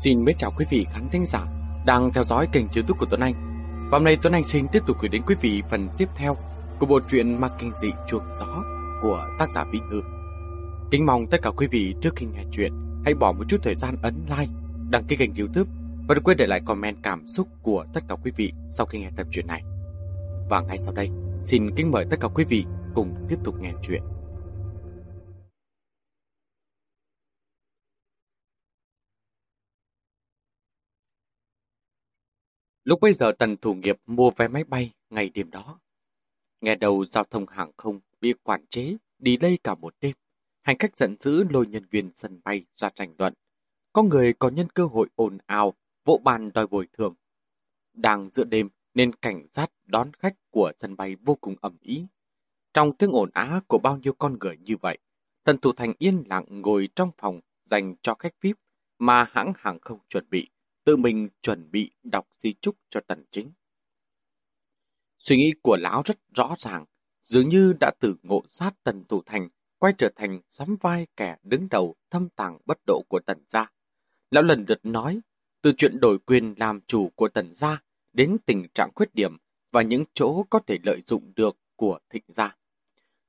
Xin mến chào quý vị khán thính giả đang theo dõi kênh youtube của Tuấn Anh. Và hôm nay Tuấn Anh xin tiếp tục gửi đến quý vị phần tiếp theo của bộ truyện Ma Kinh Dị Chuộc Gió của tác giả Vĩ Ngư. Kính mong tất cả quý vị trước khi nghe chuyện hãy bỏ một chút thời gian ấn like, đăng ký kênh youtube và đừng quên để lại comment cảm xúc của tất cả quý vị sau khi nghe tập truyện này. Và ngay sau đây, xin kính mời tất cả quý vị cùng tiếp tục nghe chuyện. Lúc bây giờ Tần Thủ Nghiệp mua vé máy bay ngày đêm đó. Nghe đầu giao thông hàng không bị quản chế, đi đây cả một đêm. Hành khách giận dữ lôi nhân viên sân bay ra tranh luận. Có người có nhân cơ hội ồn ào, vỗ bàn đòi bồi thường. Đang giữa đêm nên cảnh sát đón khách của sân bay vô cùng ẩm ý. Trong tiếng ồn á của bao nhiêu con người như vậy, Tần Thủ Thành yên lặng ngồi trong phòng dành cho khách VIP mà hãng hàng không chuẩn bị tự mình chuẩn bị đọc di chúc cho tần chính. Suy nghĩ của lão rất rõ ràng, dường như đã từ ngộ sát tần thủ thành, quay trở thành sắm vai kẻ đứng đầu thâm tàng bất độ của tần gia. Lão lần lượt nói, từ chuyện đổi quyền làm chủ của tần gia đến tình trạng khuyết điểm và những chỗ có thể lợi dụng được của thịnh gia.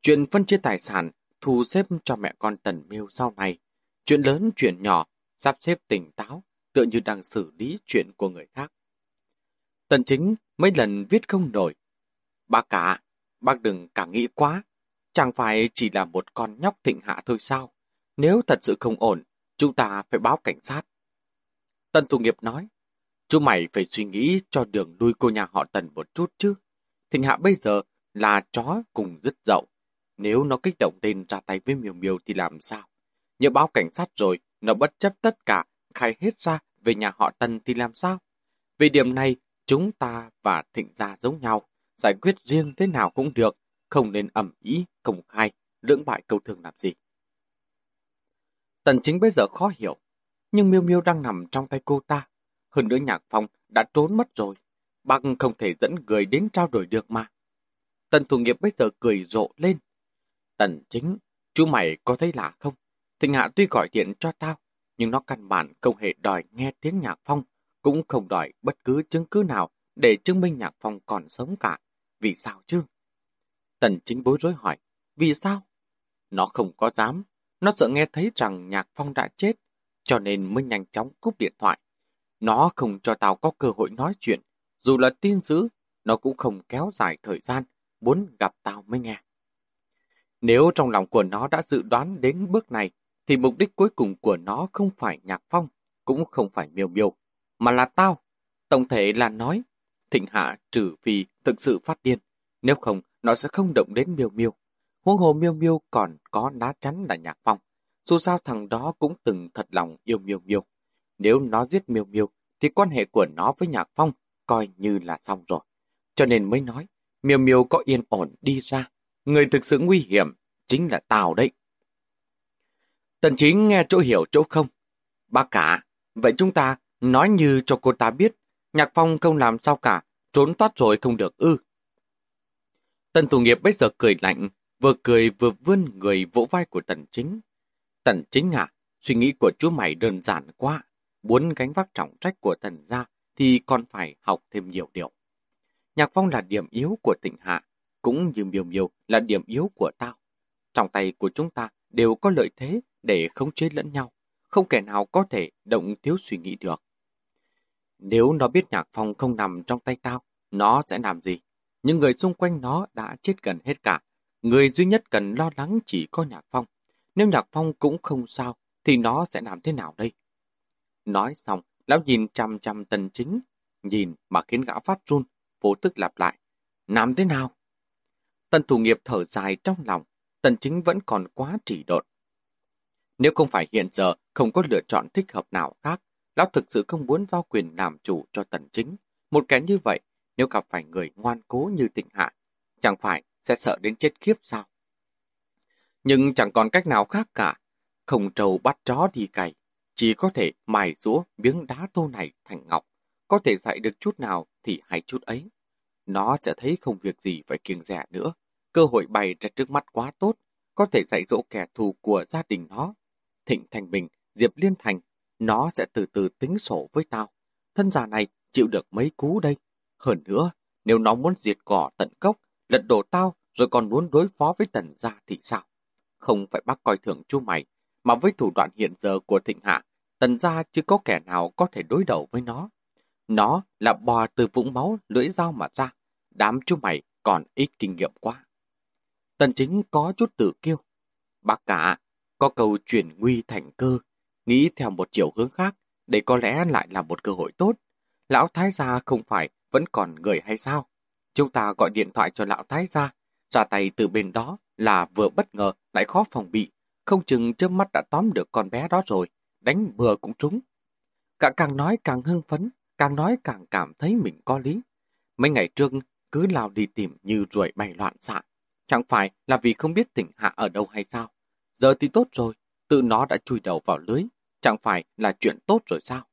Chuyện phân chia tài sản, thu xếp cho mẹ con tần miêu sau này, chuyện lớn chuyện nhỏ, sắp xếp tỉnh táo, tựa như đang xử lý chuyện của người khác. Tần chính mấy lần viết không nổi. Bác cả, bác đừng cả nghĩ quá. Chẳng phải chỉ là một con nhóc thịnh hạ thôi sao? Nếu thật sự không ổn, chúng ta phải báo cảnh sát. Tần Thủ Nghiệp nói, chú mày phải suy nghĩ cho đường lui cô nhà họ Tần một chút chứ. Thịnh hạ bây giờ là chó cùng dứt dậu. Nếu nó kích động lên ra tay với miều miều thì làm sao? Nhớ báo cảnh sát rồi, nó bất chấp tất cả khai hết ra về nhà họ Tần thì làm sao? Về điểm này, chúng ta và thịnh gia giống nhau, giải quyết riêng thế nào cũng được, không nên ẩm ý, công khai, lưỡng bại câu thường làm gì. Tần chính bây giờ khó hiểu, nhưng miêu miêu đang nằm trong tay cô ta. Hơn nữa nhạc phong đã trốn mất rồi, bác không thể dẫn người đến trao đổi được mà. Tần thủ nghiệp bây giờ cười rộ lên. Tần chính, chú mày có thấy lạ không? Thịnh hạ tuy gọi điện cho tao, nhưng nó căn bản không hề đòi nghe tiếng Nhạc Phong, cũng không đòi bất cứ chứng cứ nào để chứng minh Nhạc Phong còn sống cả. Vì sao chứ? Tần chính bối rối hỏi, vì sao? Nó không có dám, nó sợ nghe thấy rằng Nhạc Phong đã chết, cho nên mới nhanh chóng cúp điện thoại. Nó không cho tao có cơ hội nói chuyện, dù là tin dữ, nó cũng không kéo dài thời gian, muốn gặp tao mới nghe. Nếu trong lòng của nó đã dự đoán đến bước này, thì mục đích cuối cùng của nó không phải Nhạc Phong, cũng không phải Miêu Miêu, mà là tao. Tổng thể là nói, Thịnh Hạ trừ phi thực sự phát điên, nếu không nó sẽ không động đến Miêu Miêu. Huống hồ Miêu Miêu còn có lá chắn là Nhạc Phong. Dù sao thằng đó cũng từng thật lòng yêu Miêu Miêu. Nếu nó giết Miêu Miêu, thì quan hệ của nó với Nhạc Phong coi như là xong rồi. Cho nên mới nói, Miêu Miêu có yên ổn đi ra. Người thực sự nguy hiểm chính là tao đấy. Tần chính nghe chỗ hiểu chỗ không. Ba cả, vậy chúng ta nói như cho cô ta biết, Nhạc Phong không làm sao cả, trốn thoát rồi không được ư. Tần Thủ Nghiệp bây giờ cười lạnh, vừa cười vừa vươn người vỗ vai của Tần Chính. Tần Chính à, suy nghĩ của chú mày đơn giản quá. Muốn gánh vác trọng trách của Tần gia thì còn phải học thêm nhiều điều. Nhạc Phong là điểm yếu của tỉnh hạ, cũng như miều miều là điểm yếu của tao. Trong tay của chúng ta đều có lợi thế để khống chế lẫn nhau, không kẻ nào có thể động thiếu suy nghĩ được. Nếu nó biết Nhạc Phong không nằm trong tay tao, nó sẽ làm gì? Những người xung quanh nó đã chết gần hết cả. Người duy nhất cần lo lắng chỉ có Nhạc Phong. Nếu Nhạc Phong cũng không sao, thì nó sẽ làm thế nào đây? Nói xong, lão nhìn chằm chằm tần chính, nhìn mà khiến gã phát run, vô tức lặp lại. Làm thế nào? Tần thủ nghiệp thở dài trong lòng, tần chính vẫn còn quá trì độn. Nếu không phải hiện giờ không có lựa chọn thích hợp nào khác, lão thực sự không muốn giao quyền làm chủ cho tần chính. Một kẻ như vậy, nếu gặp phải người ngoan cố như tịnh hạ, chẳng phải sẽ sợ đến chết khiếp sao? Nhưng chẳng còn cách nào khác cả. Không trâu bắt chó đi cày, chỉ có thể mài rũa miếng đá tô này thành ngọc. Có thể dạy được chút nào thì hay chút ấy. Nó sẽ thấy không việc gì phải kiêng rẻ nữa. Cơ hội bày ra trước mắt quá tốt, có thể dạy dỗ kẻ thù của gia đình nó Thịnh Thành Bình, Diệp Liên Thành, nó sẽ từ từ tính sổ với tao. Thân già này chịu được mấy cú đây. Hơn nữa, nếu nó muốn diệt cỏ tận gốc, lật đổ tao, rồi còn muốn đối phó với tần gia thì sao? Không phải bác coi thường chú mày, mà với thủ đoạn hiện giờ của thịnh hạ, tần gia chưa có kẻ nào có thể đối đầu với nó. Nó là bò từ vũng máu lưỡi dao mà ra, đám chú mày còn ít kinh nghiệm quá. Tần chính có chút tự kiêu. Bác cả, có câu chuyển nguy thành cơ, nghĩ theo một chiều hướng khác, đây có lẽ lại là một cơ hội tốt. Lão Thái gia không phải vẫn còn người hay sao? Chúng ta gọi điện thoại cho lão Thái gia, ra tay từ bên đó là vừa bất ngờ lại khó phòng bị, không chừng trước mắt đã tóm được con bé đó rồi, đánh bừa cũng trúng. Cả càng nói càng hưng phấn, càng nói càng cảm thấy mình có lý. Mấy ngày trước cứ lao đi tìm như ruồi bay loạn xạ, chẳng phải là vì không biết tỉnh hạ ở đâu hay sao. Giờ thì tốt rồi, tự nó đã chui đầu vào lưới, chẳng phải là chuyện tốt rồi sao?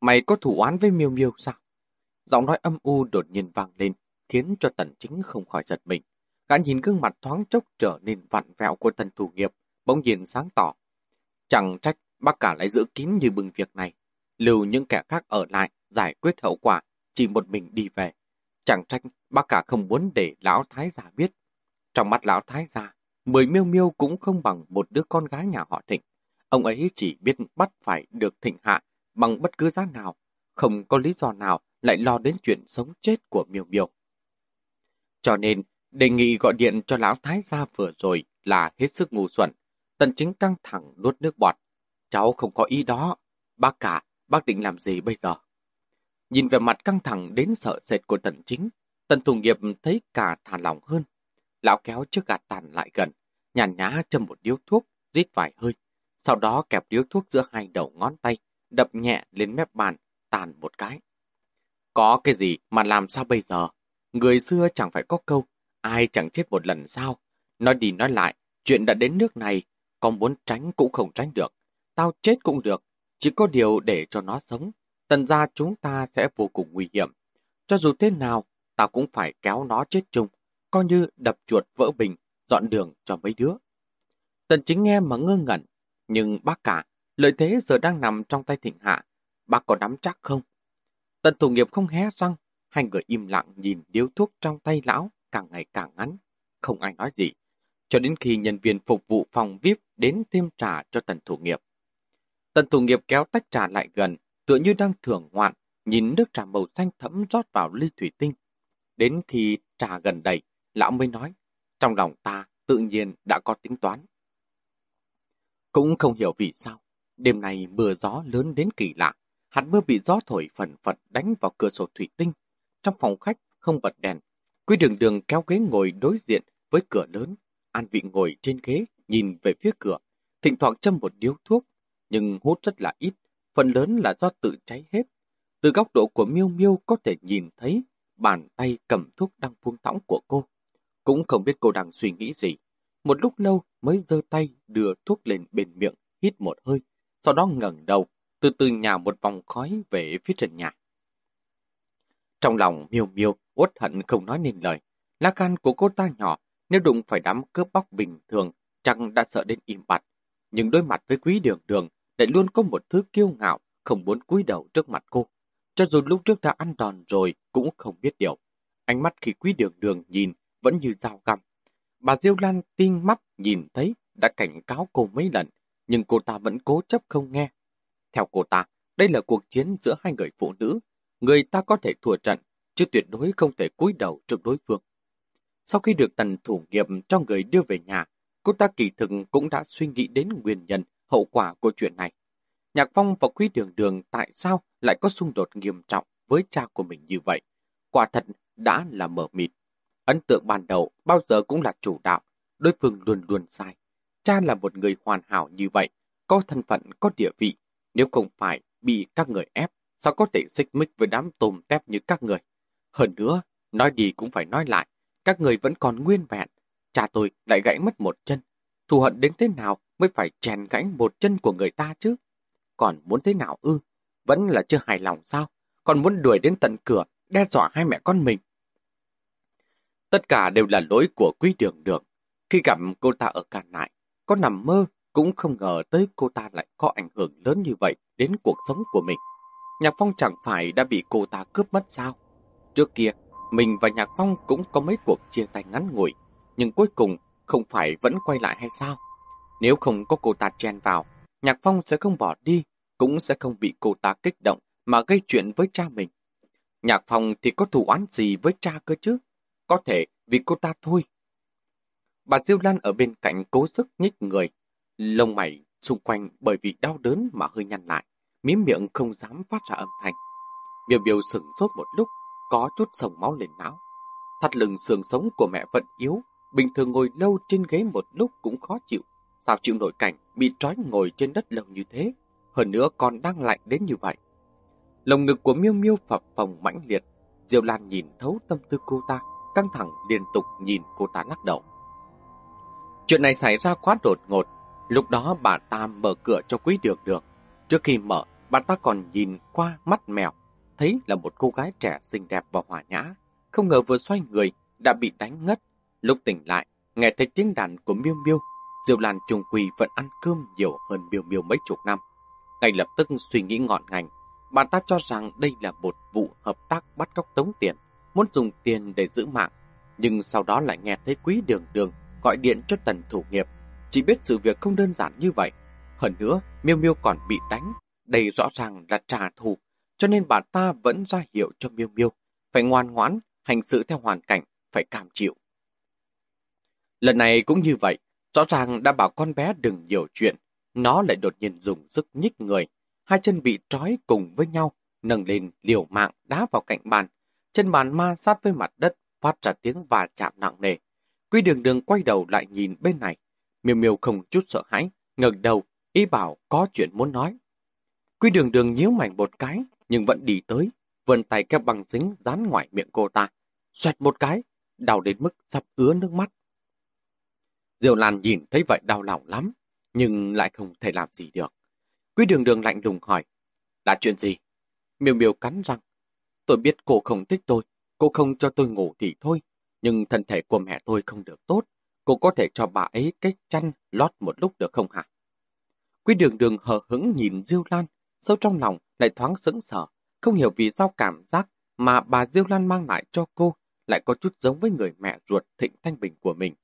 Mày có thủ oán với miêu miêu sao? Giọng nói âm u đột nhiên vang lên, khiến cho tần chính không khỏi giật mình. Gã nhìn gương mặt thoáng chốc trở nên vặn vẹo của tần thủ nghiệp, bỗng nhiên sáng tỏ. Chẳng trách bác cả lại giữ kín như bừng việc này, lưu những kẻ khác ở lại giải quyết hậu quả, chỉ một mình đi về. Chẳng trách bác cả không muốn để lão thái giả biết. Trong mắt lão thái gia, mười miêu miêu cũng không bằng một đứa con gái nhà họ thịnh. Ông ấy chỉ biết bắt phải được thịnh hạ bằng bất cứ giá nào, không có lý do nào lại lo đến chuyện sống chết của miêu miêu. Cho nên, đề nghị gọi điện cho lão thái gia vừa rồi là hết sức ngu xuẩn. Tần chính căng thẳng nuốt nước bọt. Cháu không có ý đó. Bác cả, bác định làm gì bây giờ? Nhìn về mặt căng thẳng đến sợ sệt của tần chính, tần thủ nghiệp thấy cả thả lòng hơn. Lão kéo chiếc gạt tàn lại gần, nhàn nhã châm một điếu thuốc, rít vài hơi. Sau đó kẹp điếu thuốc giữa hai đầu ngón tay, đập nhẹ lên mép bàn, tàn một cái. Có cái gì mà làm sao bây giờ? Người xưa chẳng phải có câu, ai chẳng chết một lần sao? Nói đi nói lại, chuyện đã đến nước này, con muốn tránh cũng không tránh được. Tao chết cũng được, chỉ có điều để cho nó sống. Tần ra chúng ta sẽ vô cùng nguy hiểm. Cho dù thế nào, tao cũng phải kéo nó chết chung, coi như đập chuột vỡ bình, dọn đường cho mấy đứa. Tần chính nghe mà ngơ ngẩn, nhưng bác cả, lợi thế giờ đang nằm trong tay thịnh hạ, bác có nắm chắc không? Tần thủ nghiệp không hé răng, hai người im lặng nhìn điếu thuốc trong tay lão càng ngày càng ngắn, không ai nói gì, cho đến khi nhân viên phục vụ phòng VIP đến thêm trà cho tần thủ nghiệp. Tần thủ nghiệp kéo tách trà lại gần, tựa như đang thưởng ngoạn, nhìn nước trà màu xanh thẫm rót vào ly thủy tinh. Đến khi trà gần đầy, lão mới nói, trong lòng ta tự nhiên đã có tính toán. Cũng không hiểu vì sao, đêm nay mưa gió lớn đến kỳ lạ, hạt mưa bị gió thổi phần phật đánh vào cửa sổ thủy tinh. Trong phòng khách không bật đèn, quy đường đường kéo ghế ngồi đối diện với cửa lớn, An Vị ngồi trên ghế nhìn về phía cửa, thỉnh thoảng châm một điếu thuốc, nhưng hút rất là ít, phần lớn là do tự cháy hết. Từ góc độ của Miêu Miêu có thể nhìn thấy bàn tay cầm thuốc đang buông thõng của cô. Cũng không biết cô đang suy nghĩ gì. Một lúc lâu mới giơ tay đưa thuốc lên bên miệng, hít một hơi, sau đó ngẩng đầu, từ từ nhào một vòng khói về phía trần nhà. Trong lòng miêu miêu, uất hận không nói nên lời. Lá can của cô ta nhỏ, nếu đụng phải đám cướp bóc bình thường, chẳng đã sợ đến im bặt. Nhưng đối mặt với quý đường đường, lại luôn có một thứ kiêu ngạo, không muốn cúi đầu trước mặt cô. Cho dù lúc trước đã ăn đòn rồi, cũng không biết điều. Ánh mắt khi quý đường đường nhìn, vẫn như dao găm. Bà Diêu Lan tinh mắt nhìn thấy, đã cảnh cáo cô mấy lần, nhưng cô ta vẫn cố chấp không nghe. Theo cô ta, đây là cuộc chiến giữa hai người phụ nữ, người ta có thể thua trận, chứ tuyệt đối không thể cúi đầu trước đối phương. Sau khi được tần thủ nghiệm cho người đưa về nhà, cô ta kỳ thực cũng đã suy nghĩ đến nguyên nhân, hậu quả của chuyện này. Nhạc Phong và Quý Đường Đường tại sao lại có xung đột nghiêm trọng với cha của mình như vậy? Quả thật đã là mở mịt. Ấn tượng ban đầu bao giờ cũng là chủ đạo, đối phương luôn luôn sai. Cha là một người hoàn hảo như vậy, có thân phận, có địa vị. Nếu không phải bị các người ép, sao có thể xích mích với đám tôm tép như các người? Hơn nữa, nói đi cũng phải nói lại, các người vẫn còn nguyên vẹn. Cha tôi lại gãy mất một chân. Thù hận đến thế nào mới phải chèn gãy một chân của người ta chứ? Còn muốn thế nào ư? Vẫn là chưa hài lòng sao? Còn muốn đuổi đến tận cửa, đe dọa hai mẹ con mình. Tất cả đều là lỗi của quý đường đường. Khi gặp cô ta ở càn nại, có nằm mơ cũng không ngờ tới cô ta lại có ảnh hưởng lớn như vậy đến cuộc sống của mình. Nhạc Phong chẳng phải đã bị cô ta cướp mất sao? Trước kia, mình và Nhạc Phong cũng có mấy cuộc chia tay ngắn ngủi, nhưng cuối cùng không phải vẫn quay lại hay sao? Nếu không có cô ta chen vào, Nhạc Phong sẽ không bỏ đi, cũng sẽ không bị cô ta kích động mà gây chuyện với cha mình. Nhạc Phong thì có thù oán gì với cha cơ chứ? Có thể vì cô ta thôi. Bà Diêu Lan ở bên cạnh cố sức nhích người, lông mày xung quanh bởi vì đau đớn mà hơi nhăn lại, mím miệng không dám phát ra âm thanh. Miêu Miêu sừng sốt một lúc, có chút sồng máu lên não. Thắt lưng xương sống của mẹ vẫn yếu, bình thường ngồi lâu trên ghế một lúc cũng khó chịu. Sao chịu nổi cảnh bị trói ngồi trên đất lâu như thế, hơn nữa còn đang lạnh đến như vậy. Lồng ngực của Miêu Miêu phập phồng mãnh liệt, Diệu Lan nhìn thấu tâm tư cô ta, căng thẳng liên tục nhìn cô ta lắc đầu. Chuyện này xảy ra quá đột ngột, lúc đó bà ta mở cửa cho quý đường được. Trước khi mở, bà ta còn nhìn qua mắt mèo, thấy là một cô gái trẻ xinh đẹp và hòa nhã. Không ngờ vừa xoay người, đã bị đánh ngất. Lúc tỉnh lại, nghe thấy tiếng đàn của Miêu Miêu, Diệu Lan trùng quỳ vẫn ăn cơm nhiều hơn Miêu Miêu mấy chục năm. Ngay lập tức suy nghĩ ngọn ngành, bà ta cho rằng đây là một vụ hợp tác bắt cóc tống tiền, muốn dùng tiền để giữ mạng. Nhưng sau đó lại nghe thấy quý đường đường gọi điện cho tần thủ nghiệp. Chỉ biết sự việc không đơn giản như vậy. Hơn nữa, Miêu Miêu còn bị đánh. Đây rõ ràng là trả thù, cho nên bà ta vẫn ra hiệu cho Miêu Miêu. Phải ngoan ngoãn, hành sự theo hoàn cảnh, phải cam chịu. Lần này cũng như vậy, rõ ràng đã bảo con bé đừng nhiều chuyện. Nó lại đột nhiên dùng sức nhích người, hai chân bị trói cùng với nhau, nâng lên liều mạng đá vào cạnh bàn. Chân bàn ma sát với mặt đất, phát ra tiếng và chạm nặng nề. Quy đường đường quay đầu lại nhìn bên này. Miêu miêu không chút sợ hãi, ngẩng đầu, ý bảo có chuyện muốn nói. Quy đường đường nhíu mảnh một cái, nhưng vẫn đi tới, vươn tay kéo bằng dính dán ngoài miệng cô ta. Xoẹt một cái, đau đến mức sắp ứa nước mắt. Diệu Lan nhìn thấy vậy đau lòng lắm, nhưng lại không thể làm gì được. Quy đường đường lạnh lùng hỏi, là chuyện gì? Miêu miêu cắn răng. Tôi biết cô không thích tôi, cô không cho tôi ngủ thì thôi, nhưng thân thể của mẹ tôi không được tốt, cô có thể cho bà ấy cái chăn lót một lúc được không hả? Quý đường đường hờ hững nhìn Diêu Lan, sâu trong lòng lại thoáng sững sờ, không hiểu vì sao cảm giác mà bà Diêu Lan mang lại cho cô lại có chút giống với người mẹ ruột Thịnh Thanh Bình của mình.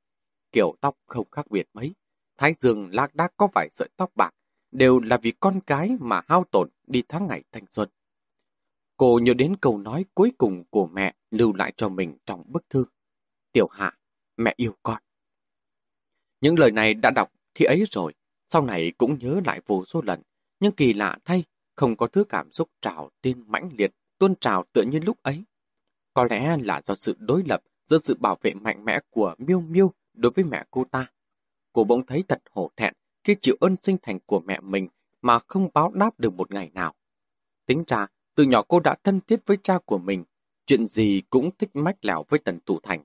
Kiểu tóc không khác biệt mấy, thái dương lác đác có vài sợi tóc bạc, đều là vì con cái mà hao tổn đi tháng ngày thanh xuân. Cô nhớ đến câu nói cuối cùng của mẹ lưu lại cho mình trong bức thư. Tiểu Hạ, mẹ yêu con. Những lời này đã đọc khi ấy rồi, sau này cũng nhớ lại vô số lần, nhưng kỳ lạ thay, không có thứ cảm xúc trào tin mãnh liệt, tuôn trào tựa như lúc ấy. Có lẽ là do sự đối lập giữa sự bảo vệ mạnh mẽ của Miêu Miêu đối với mẹ cô ta. Cô bỗng thấy thật hổ thẹn khi chịu ơn sinh thành của mẹ mình mà không báo đáp được một ngày nào. Tính ra, từ nhỏ cô đã thân thiết với cha của mình, chuyện gì cũng thích mách lẻo với Tần Tủ Thành.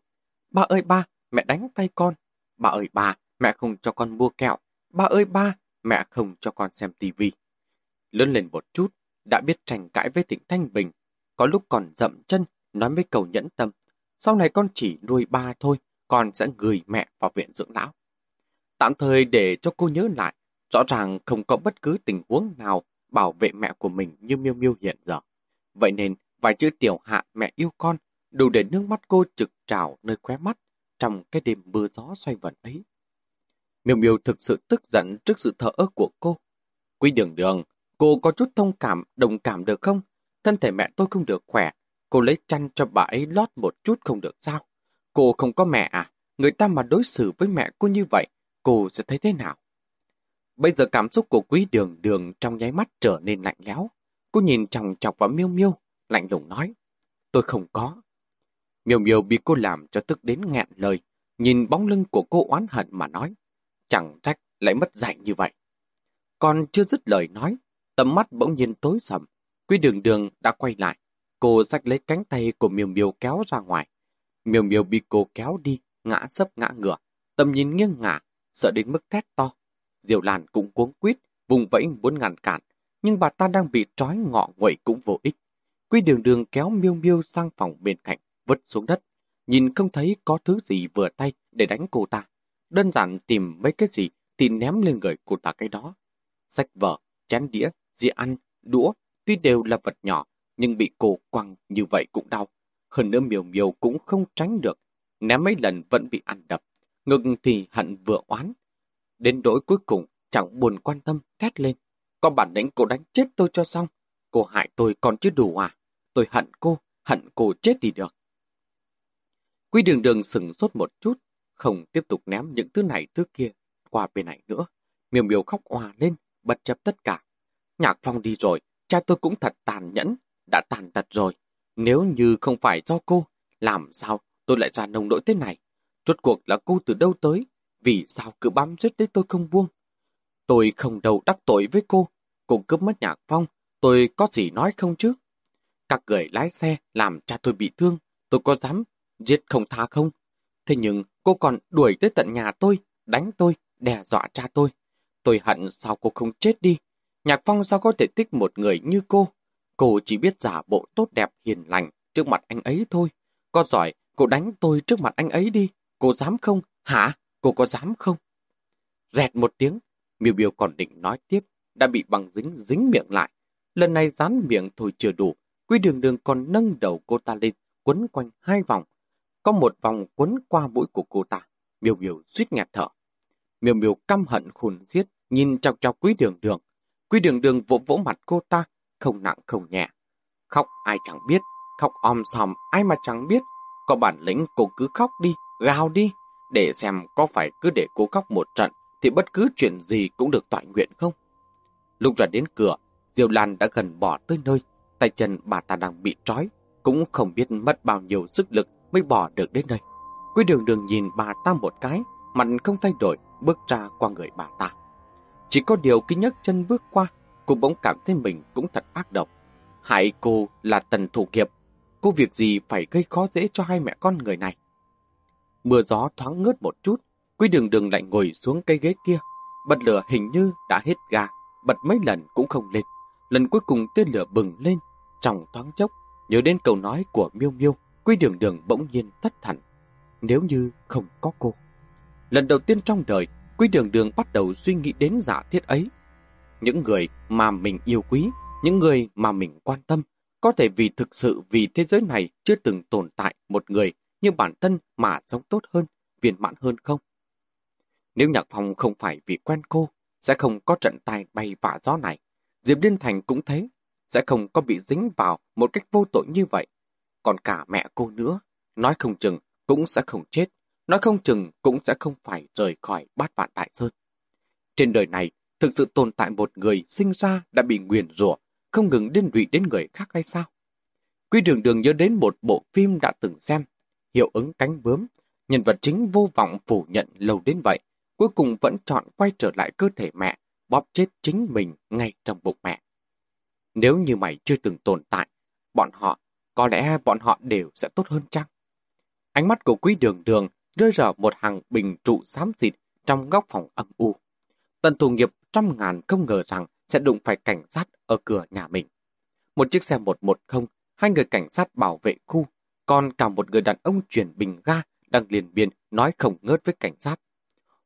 Ba ơi ba, mẹ đánh tay con. Ba ơi ba, mẹ không cho con mua kẹo. Ba ơi ba, mẹ không cho con xem tivi. Lớn lên một chút, đã biết tranh cãi với tỉnh Thanh Bình. Có lúc còn dậm chân, nói với cầu nhẫn tâm. Sau này con chỉ nuôi ba thôi, con sẽ gửi mẹ vào viện dưỡng lão. Tạm thời để cho cô nhớ lại, rõ ràng không có bất cứ tình huống nào bảo vệ mẹ của mình như miêu miêu hiện giờ. Vậy nên, vài chữ tiểu hạ mẹ yêu con đủ để nước mắt cô trực trào nơi khóe mắt trong cái đêm mưa gió xoay vần ấy. Miêu Miêu thực sự tức giận trước sự thở ơ của cô. Quý đường đường, cô có chút thông cảm, đồng cảm được không? Thân thể mẹ tôi không được khỏe, cô lấy chăn cho bà ấy lót một chút không được sao? Cô không có mẹ à? Người ta mà đối xử với mẹ cô như vậy, cô sẽ thấy thế nào? Bây giờ cảm xúc của quý đường đường trong nháy mắt trở nên lạnh lẽo. Cô nhìn chòng chọc vào miêu miêu, lạnh lùng nói. Tôi không có, Miêu Miêu bị cô làm cho tức đến nghẹn lời, nhìn bóng lưng của cô oán hận mà nói. Chẳng trách lại mất dạy như vậy. Còn chưa dứt lời nói, tầm mắt bỗng nhiên tối sầm. quý đường đường đã quay lại. Cô xách lấy cánh tay của Miêu Miêu kéo ra ngoài. Miêu Miêu bị cô kéo đi, ngã sấp ngã ngửa. Tầm nhìn nghiêng ngả, sợ đến mức thét to. Diệu Lan cũng cuống quýt, vùng vẫy muốn ngăn cản. Nhưng bà ta đang bị trói ngọ nguậy cũng vô ích. Quy đường đường kéo Miêu Miêu sang phòng bên cạnh vứt xuống đất, nhìn không thấy có thứ gì vừa tay để đánh cô ta. Đơn giản tìm mấy cái gì thì ném lên người cô ta cái đó. Sách vở, chén đĩa, dĩa ăn, đũa, tuy đều là vật nhỏ, nhưng bị cô quăng như vậy cũng đau. Hơn nữa miều miều cũng không tránh được, ném mấy lần vẫn bị ăn đập. Ngực thì hận vừa oán. Đến đỗi cuối cùng, chẳng buồn quan tâm, thét lên. Có bản lĩnh cô đánh chết tôi cho xong. Cô hại tôi còn chưa đủ à? Tôi hận cô, hận cô chết đi được. Quy đường đường sừng sốt một chút, không tiếp tục ném những thứ này thứ kia qua bên này nữa. miều miều khóc òa lên, bất chấp tất cả. Nhạc phong đi rồi, cha tôi cũng thật tàn nhẫn, đã tàn tật rồi. Nếu như không phải do cô, làm sao tôi lại ra nông nỗi thế này? Rốt cuộc là cô từ đâu tới? Vì sao cứ bám giết lấy tôi không buông? Tôi không đầu đắc tội với cô. Cô cướp mất nhạc phong, tôi có gì nói không chứ? Các người lái xe làm cha tôi bị thương, tôi có dám giết không tha không? Thế nhưng cô còn đuổi tới tận nhà tôi, đánh tôi, đe dọa cha tôi. Tôi hận sao cô không chết đi. Nhạc Phong sao có thể thích một người như cô? Cô chỉ biết giả bộ tốt đẹp hiền lành trước mặt anh ấy thôi. Có giỏi, cô đánh tôi trước mặt anh ấy đi. Cô dám không? Hả? Cô có dám không? Dẹt một tiếng, miêu miêu còn định nói tiếp, đã bị bằng dính dính miệng lại. Lần này dán miệng thôi chưa đủ, quy đường đường còn nâng đầu cô ta lên, quấn quanh hai vòng. Có một vòng quấn qua mũi của cô ta, miêu miêu suýt nghẹt thở. Miêu miêu căm hận khùn giết, nhìn chọc chọc quý đường đường. Quý đường đường vỗ vỗ mặt cô ta, không nặng không nhẹ. Khóc ai chẳng biết, khóc om sòm ai mà chẳng biết. Có bản lĩnh cô cứ khóc đi, gào đi, để xem có phải cứ để cô khóc một trận thì bất cứ chuyện gì cũng được tọa nguyện không. Lúc ra đến cửa, Diệu Lan đã gần bỏ tới nơi, tay chân bà ta đang bị trói, cũng không biết mất bao nhiêu sức lực mới bỏ được đến nơi. Quý đường đường nhìn bà ta một cái, mặt không thay đổi, bước ra qua người bà ta. Chỉ có điều khi nhấc chân bước qua, cô bỗng cảm thấy mình cũng thật ác độc. Hại cô là tần thủ kiệp, cô việc gì phải gây khó dễ cho hai mẹ con người này. Mưa gió thoáng ngớt một chút, Quý đường đường lại ngồi xuống cây ghế kia. Bật lửa hình như đã hết ga, bật mấy lần cũng không lên. Lần cuối cùng tên lửa bừng lên, trong thoáng chốc, nhớ đến câu nói của Miêu Miêu, Quý đường đường bỗng nhiên thất thần. Nếu như không có cô. Lần đầu tiên trong đời, Quý đường đường bắt đầu suy nghĩ đến giả thiết ấy. Những người mà mình yêu quý, những người mà mình quan tâm, có thể vì thực sự vì thế giới này chưa từng tồn tại một người như bản thân mà sống tốt hơn, viên mãn hơn không? Nếu Nhạc Phong không phải vì quen cô, sẽ không có trận tài bay vả gió này. Diệp Liên Thành cũng thế, sẽ không có bị dính vào một cách vô tội như vậy. Còn cả mẹ cô nữa, nói không chừng cũng sẽ không chết, nói không chừng cũng sẽ không phải rời khỏi bát vạn đại sơn. Trên đời này, thực sự tồn tại một người sinh ra đã bị nguyền rủa, không ngừng liên lụy đến người khác hay sao? Quy đường đường nhớ đến một bộ phim đã từng xem, hiệu ứng cánh bướm, nhân vật chính vô vọng phủ nhận lâu đến vậy, cuối cùng vẫn chọn quay trở lại cơ thể mẹ, bóp chết chính mình ngay trong bụng mẹ. Nếu như mày chưa từng tồn tại, bọn họ, có lẽ bọn họ đều sẽ tốt hơn chăng? Ánh mắt của quý đường đường rơi rở một hàng bình trụ xám xịt trong góc phòng âm u. Tần thủ nghiệp trăm ngàn không ngờ rằng sẽ đụng phải cảnh sát ở cửa nhà mình. Một chiếc xe 110, hai người cảnh sát bảo vệ khu, còn cả một người đàn ông chuyển bình ga đang liền biên nói không ngớt với cảnh sát.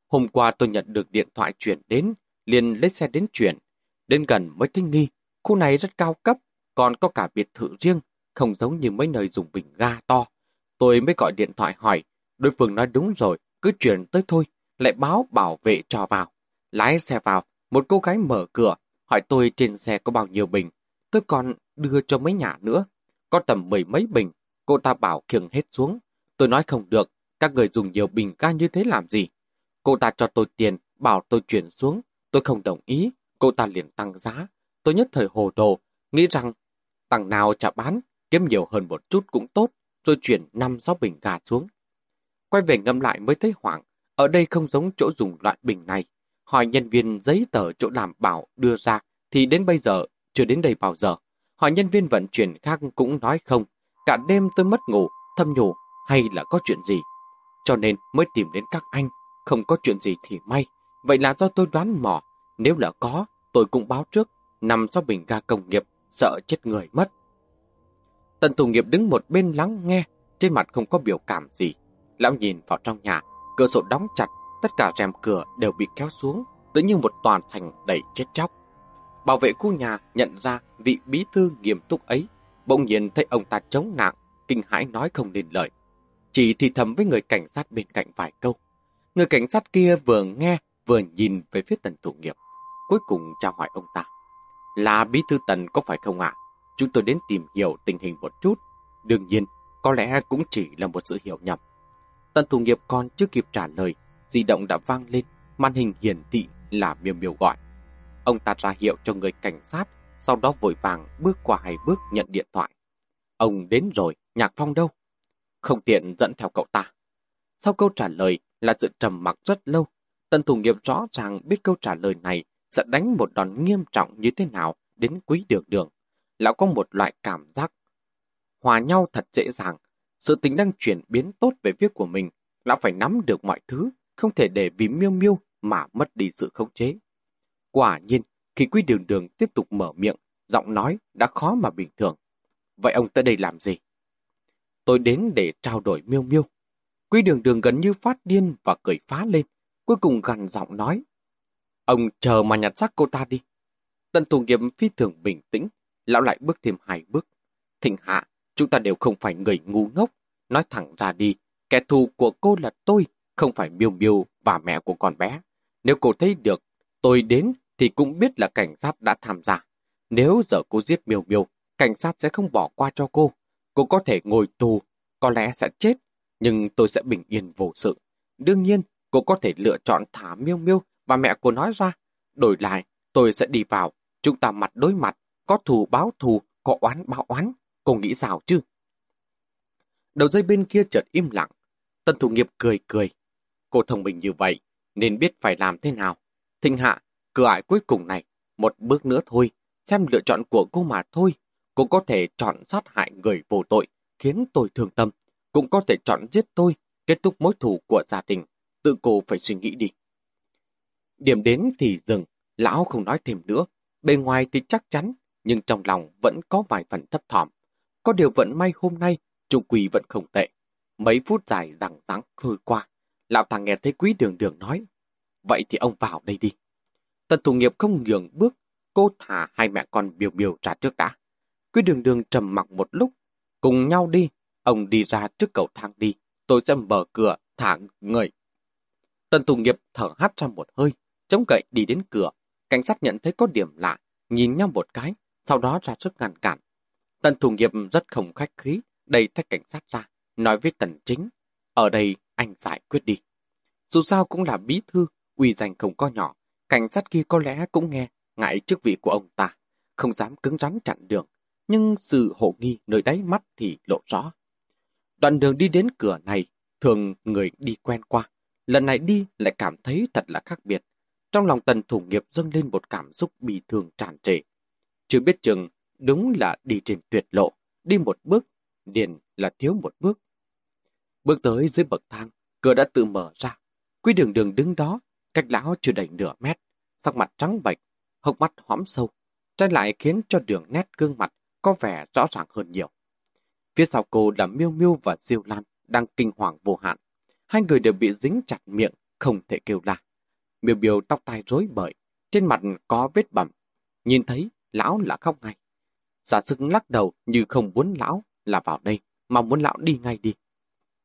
Hôm qua tôi nhận được điện thoại chuyển đến, liền lấy xe đến chuyển. Đến gần mới thấy nghi, khu này rất cao cấp, còn có cả biệt thự riêng, không giống như mấy nơi dùng bình ga to. Tôi mới gọi điện thoại hỏi, đối phương nói đúng rồi, cứ chuyển tới thôi, lại báo bảo vệ cho vào. Lái xe vào, một cô gái mở cửa, hỏi tôi trên xe có bao nhiêu bình. Tôi còn đưa cho mấy nhà nữa, có tầm mười mấy bình. Cô ta bảo khiêng hết xuống. Tôi nói không được, các người dùng nhiều bình ga như thế làm gì? Cô ta cho tôi tiền, bảo tôi chuyển xuống. Tôi không đồng ý, cô ta liền tăng giá. Tôi nhất thời hồ đồ, nghĩ rằng tăng nào chả bán, kiếm nhiều hơn một chút cũng tốt, rồi chuyển 5-6 bình gà xuống. Quay về ngâm lại mới thấy hoảng, ở đây không giống chỗ dùng loại bình này. Hỏi nhân viên giấy tờ chỗ làm bảo đưa ra, thì đến bây giờ chưa đến đây bao giờ. Hỏi nhân viên vận chuyển khác cũng nói không. Cả đêm tôi mất ngủ, thâm nhủ, hay là có chuyện gì. Cho nên mới tìm đến các anh, không có chuyện gì thì may. Vậy là do tôi đoán mò. Nếu là có, tôi cũng báo trước. Nằm sau bình ga công nghiệp, sợ chết người mất. Tần thủ nghiệp đứng một bên lắng nghe, trên mặt không có biểu cảm gì. Lão nhìn vào trong nhà, cửa sổ đóng chặt, tất cả rèm cửa đều bị kéo xuống, tự như một toàn thành đầy chết chóc. Bảo vệ khu nhà nhận ra vị bí thư nghiêm túc ấy, bỗng nhiên thấy ông ta chống nạng, kinh hãi nói không nên lời. Chỉ thì thầm với người cảnh sát bên cạnh vài câu. Người cảnh sát kia vừa nghe, vừa nhìn về phía tần thủ nghiệp. Cuối cùng chào hỏi ông ta. Là bí thư tần có phải không ạ? Chúng tôi đến tìm hiểu tình hình một chút. Đương nhiên, có lẽ cũng chỉ là một sự hiểu nhầm. Tần thủ nghiệp còn chưa kịp trả lời, di động đã vang lên, màn hình hiển thị là miêu miêu gọi. Ông ta ra hiệu cho người cảnh sát, sau đó vội vàng bước qua hai bước nhận điện thoại. Ông đến rồi, Nhạc Phong đâu? Không tiện dẫn theo cậu ta. Sau câu trả lời là sự trầm mặc rất lâu, Tân thủ nghiệp rõ ràng biết câu trả lời này sẽ đánh một đòn nghiêm trọng như thế nào đến quý đường đường. Lão có một loại cảm giác hòa nhau thật dễ dàng. Sự tình đang chuyển biến tốt về việc của mình. Lão phải nắm được mọi thứ, không thể để vì miêu miêu mà mất đi sự khống chế. Quả nhiên, khi quý đường đường tiếp tục mở miệng, giọng nói đã khó mà bình thường. Vậy ông tới đây làm gì? Tôi đến để trao đổi miêu miêu. Quý đường đường gần như phát điên và cười phá lên, cuối cùng gằn giọng nói. Ông chờ mà nhặt xác cô ta đi. Tân thủ nghiệp phi thường bình tĩnh, lão lại bước thêm hai bước. Thịnh hạ, chúng ta đều không phải người ngu ngốc. Nói thẳng ra đi, kẻ thù của cô là tôi, không phải miêu miêu và mẹ của con bé. Nếu cô thấy được, tôi đến thì cũng biết là cảnh sát đã tham gia. Nếu giờ cô giết miêu miêu, cảnh sát sẽ không bỏ qua cho cô. Cô có thể ngồi tù, có lẽ sẽ chết, nhưng tôi sẽ bình yên vô sự. Đương nhiên, cô có thể lựa chọn thả miêu miêu và mẹ cô nói ra. Đổi lại, tôi sẽ đi vào, chúng ta mặt đối mặt, có thù báo thù, có oán báo oán. Cô nghĩ sao chứ? Đầu dây bên kia chợt im lặng. Tân thủ nghiệp cười cười. Cô thông minh như vậy, nên biết phải làm thế nào. Thịnh hạ, cửa ải cuối cùng này, một bước nữa thôi, xem lựa chọn của cô mà thôi. Cô có thể chọn sát hại người vô tội, khiến tôi thương tâm. Cũng có thể chọn giết tôi, kết thúc mối thù của gia đình. Tự cô phải suy nghĩ đi. Điểm đến thì dừng, lão không nói thêm nữa. Bề ngoài thì chắc chắn, nhưng trong lòng vẫn có vài phần thấp thỏm. Có điều vận may hôm nay, trung quỳ vẫn không tệ. Mấy phút dài đằng ráng trôi qua, lão ta nghe thấy quý đường đường nói. Vậy thì ông vào đây đi. Tần thủ nghiệp không nhường bước, cô thả hai mẹ con biểu biểu ra trước đã. Quý đường đường trầm mặc một lúc, cùng nhau đi, ông đi ra trước cầu thang đi, tôi sẽ mở cửa thả người. Tần thủ nghiệp thở hắt ra một hơi, chống gậy đi đến cửa. Cảnh sát nhận thấy có điểm lạ, nhìn nhau một cái, sau đó ra sức ngăn cản. Tần thủ nghiệp rất không khách khí, đẩy thách cảnh sát ra, nói với tần chính. Ở đây anh giải quyết đi. Dù sao cũng là bí thư, uy danh không có nhỏ, cảnh sát kia có lẽ cũng nghe, ngại chức vị của ông ta, không dám cứng rắn chặn đường, nhưng sự hộ nghi nơi đáy mắt thì lộ rõ. Đoạn đường đi đến cửa này, thường người đi quen qua, lần này đi lại cảm thấy thật là khác biệt. Trong lòng tần thủ nghiệp dâng lên một cảm xúc bị thương tràn trề. Chưa biết chừng, đúng là đi trên tuyệt lộ, đi một bước, điền là thiếu một bước. Bước tới dưới bậc thang, cửa đã tự mở ra. Quý đường đường đứng đó, cách lão chưa đầy nửa mét, sắc mặt trắng bệch, hốc mắt hõm sâu, trái lại khiến cho đường nét gương mặt có vẻ rõ ràng hơn nhiều. Phía sau cô là Miêu Miêu và Diêu Lan đang kinh hoàng vô hạn. Hai người đều bị dính chặt miệng, không thể kêu la. Miêu Miêu tóc tai rối bời, trên mặt có vết bầm. Nhìn thấy, lão là khóc ngay. Giả sức lắc đầu như không muốn lão là vào đây, mà muốn lão đi ngay đi.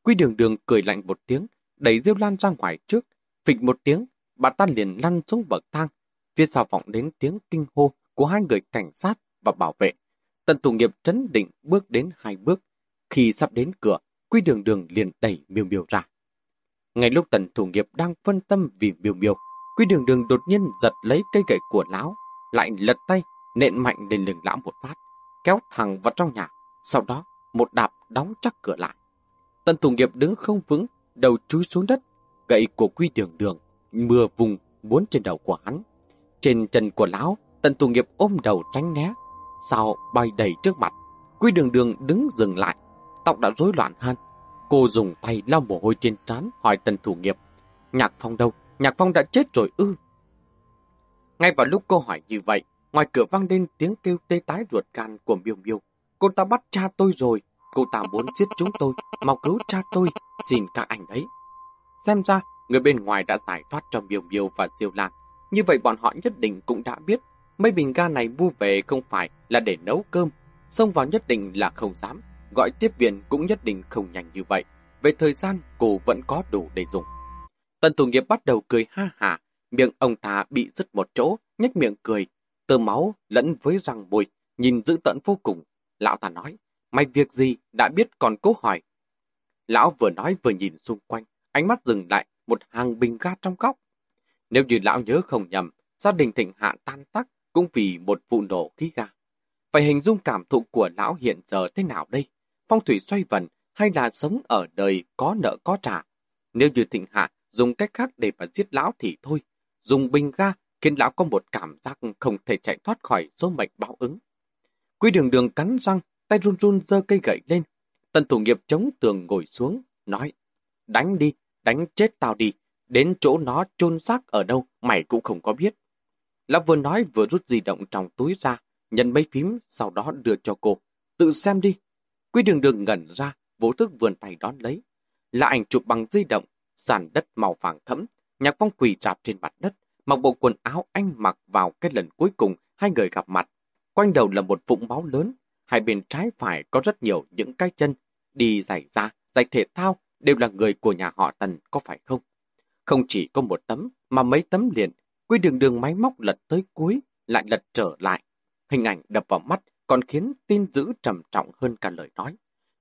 Quy đường đường cười lạnh một tiếng, đẩy Diêu Lan ra ngoài trước. Phịch một tiếng, bà ta liền lăn xuống bậc thang. Phía sau vọng đến tiếng kinh hô của hai người cảnh sát và bảo vệ. Tần thủ nghiệp trấn định bước đến hai bước. Khi sắp đến cửa, Quy đường đường liền đẩy miêu miêu ra. Ngay lúc tần thủ nghiệp đang phân tâm vì miêu miêu, Quy đường đường đột nhiên giật lấy cây gậy của lão, lại lật tay, nện mạnh lên lưng lão một phát, kéo thẳng vào trong nhà. Sau đó, một đạp đóng chắc cửa lại. Tần thủ nghiệp đứng không vững, đầu chúi xuống đất, gậy của quy đường đường, mưa vùng muốn trên đầu của hắn. Trên chân của lão, tần thủ nghiệp ôm đầu tránh né, sao bay đầy trước mặt. Quy đường đường đứng dừng lại, tóc đã rối loạn hơn. Cô dùng tay lau mồ hôi trên trán hỏi tần thủ nghiệp. Nhạc phong đâu? Nhạc phong đã chết rồi ư? Ngay vào lúc cô hỏi như vậy, ngoài cửa vang lên tiếng kêu tê tái ruột gan của miêu miêu. Cô ta bắt cha tôi rồi, cô ta muốn giết chúng tôi, mau cứu cha tôi, xin các anh đấy. Xem ra, người bên ngoài đã giải thoát cho Miêu Miêu và Diêu Lan. Như vậy bọn họ nhất định cũng đã biết mấy bình ga này mua về không phải là để nấu cơm. Xông vào nhất định là không dám, gọi tiếp viện cũng nhất định không nhanh như vậy. Về thời gian, cô vẫn có đủ để dùng. Tần thủ nghiệp bắt đầu cười ha hả, miệng ông ta bị rứt một chỗ, nhếch miệng cười. Tơ máu lẫn với răng môi, nhìn dữ tận vô cùng. Lão ta nói, mày việc gì đã biết còn cố hỏi. Lão vừa nói vừa nhìn xung quanh, ánh mắt dừng lại một hàng bình ga trong góc. Nếu như lão nhớ không nhầm, gia đình thịnh hạ tan tác cũng vì một vụ nổ khí ga. Phải hình dung cảm thụ của lão hiện giờ thế nào đây? Phong thủy xoay vần hay là sống ở đời có nợ có trả? Nếu như thịnh hạ dùng cách khác để mà giết lão thì thôi. Dùng bình ga khiến lão có một cảm giác không thể chạy thoát khỏi số mệnh báo ứng. Quy đường đường cắn răng, tay run run giơ cây gậy lên. Tần thủ nghiệp chống tường ngồi xuống, nói, đánh đi, đánh chết tao đi, đến chỗ nó chôn xác ở đâu mày cũng không có biết. Lão vừa nói vừa rút di động trong túi ra, nhận mấy phím, sau đó đưa cho cô. Tự xem đi. Quy đường đường ngẩn ra, vô thức vườn tay đón lấy. Là ảnh chụp bằng di động, sàn đất màu vàng thẫm, nhạc phong quỳ rạp trên mặt đất, mặc bộ quần áo anh mặc vào cái lần cuối cùng hai người gặp mặt. Quanh đầu là một vũng máu lớn, hai bên trái phải có rất nhiều những cái chân, đi giày da, giày thể thao, đều là người của nhà họ Tần, có phải không? Không chỉ có một tấm, mà mấy tấm liền, quy đường đường máy móc lật tới cuối, lại lật trở lại. Hình ảnh đập vào mắt còn khiến tin dữ trầm trọng hơn cả lời nói.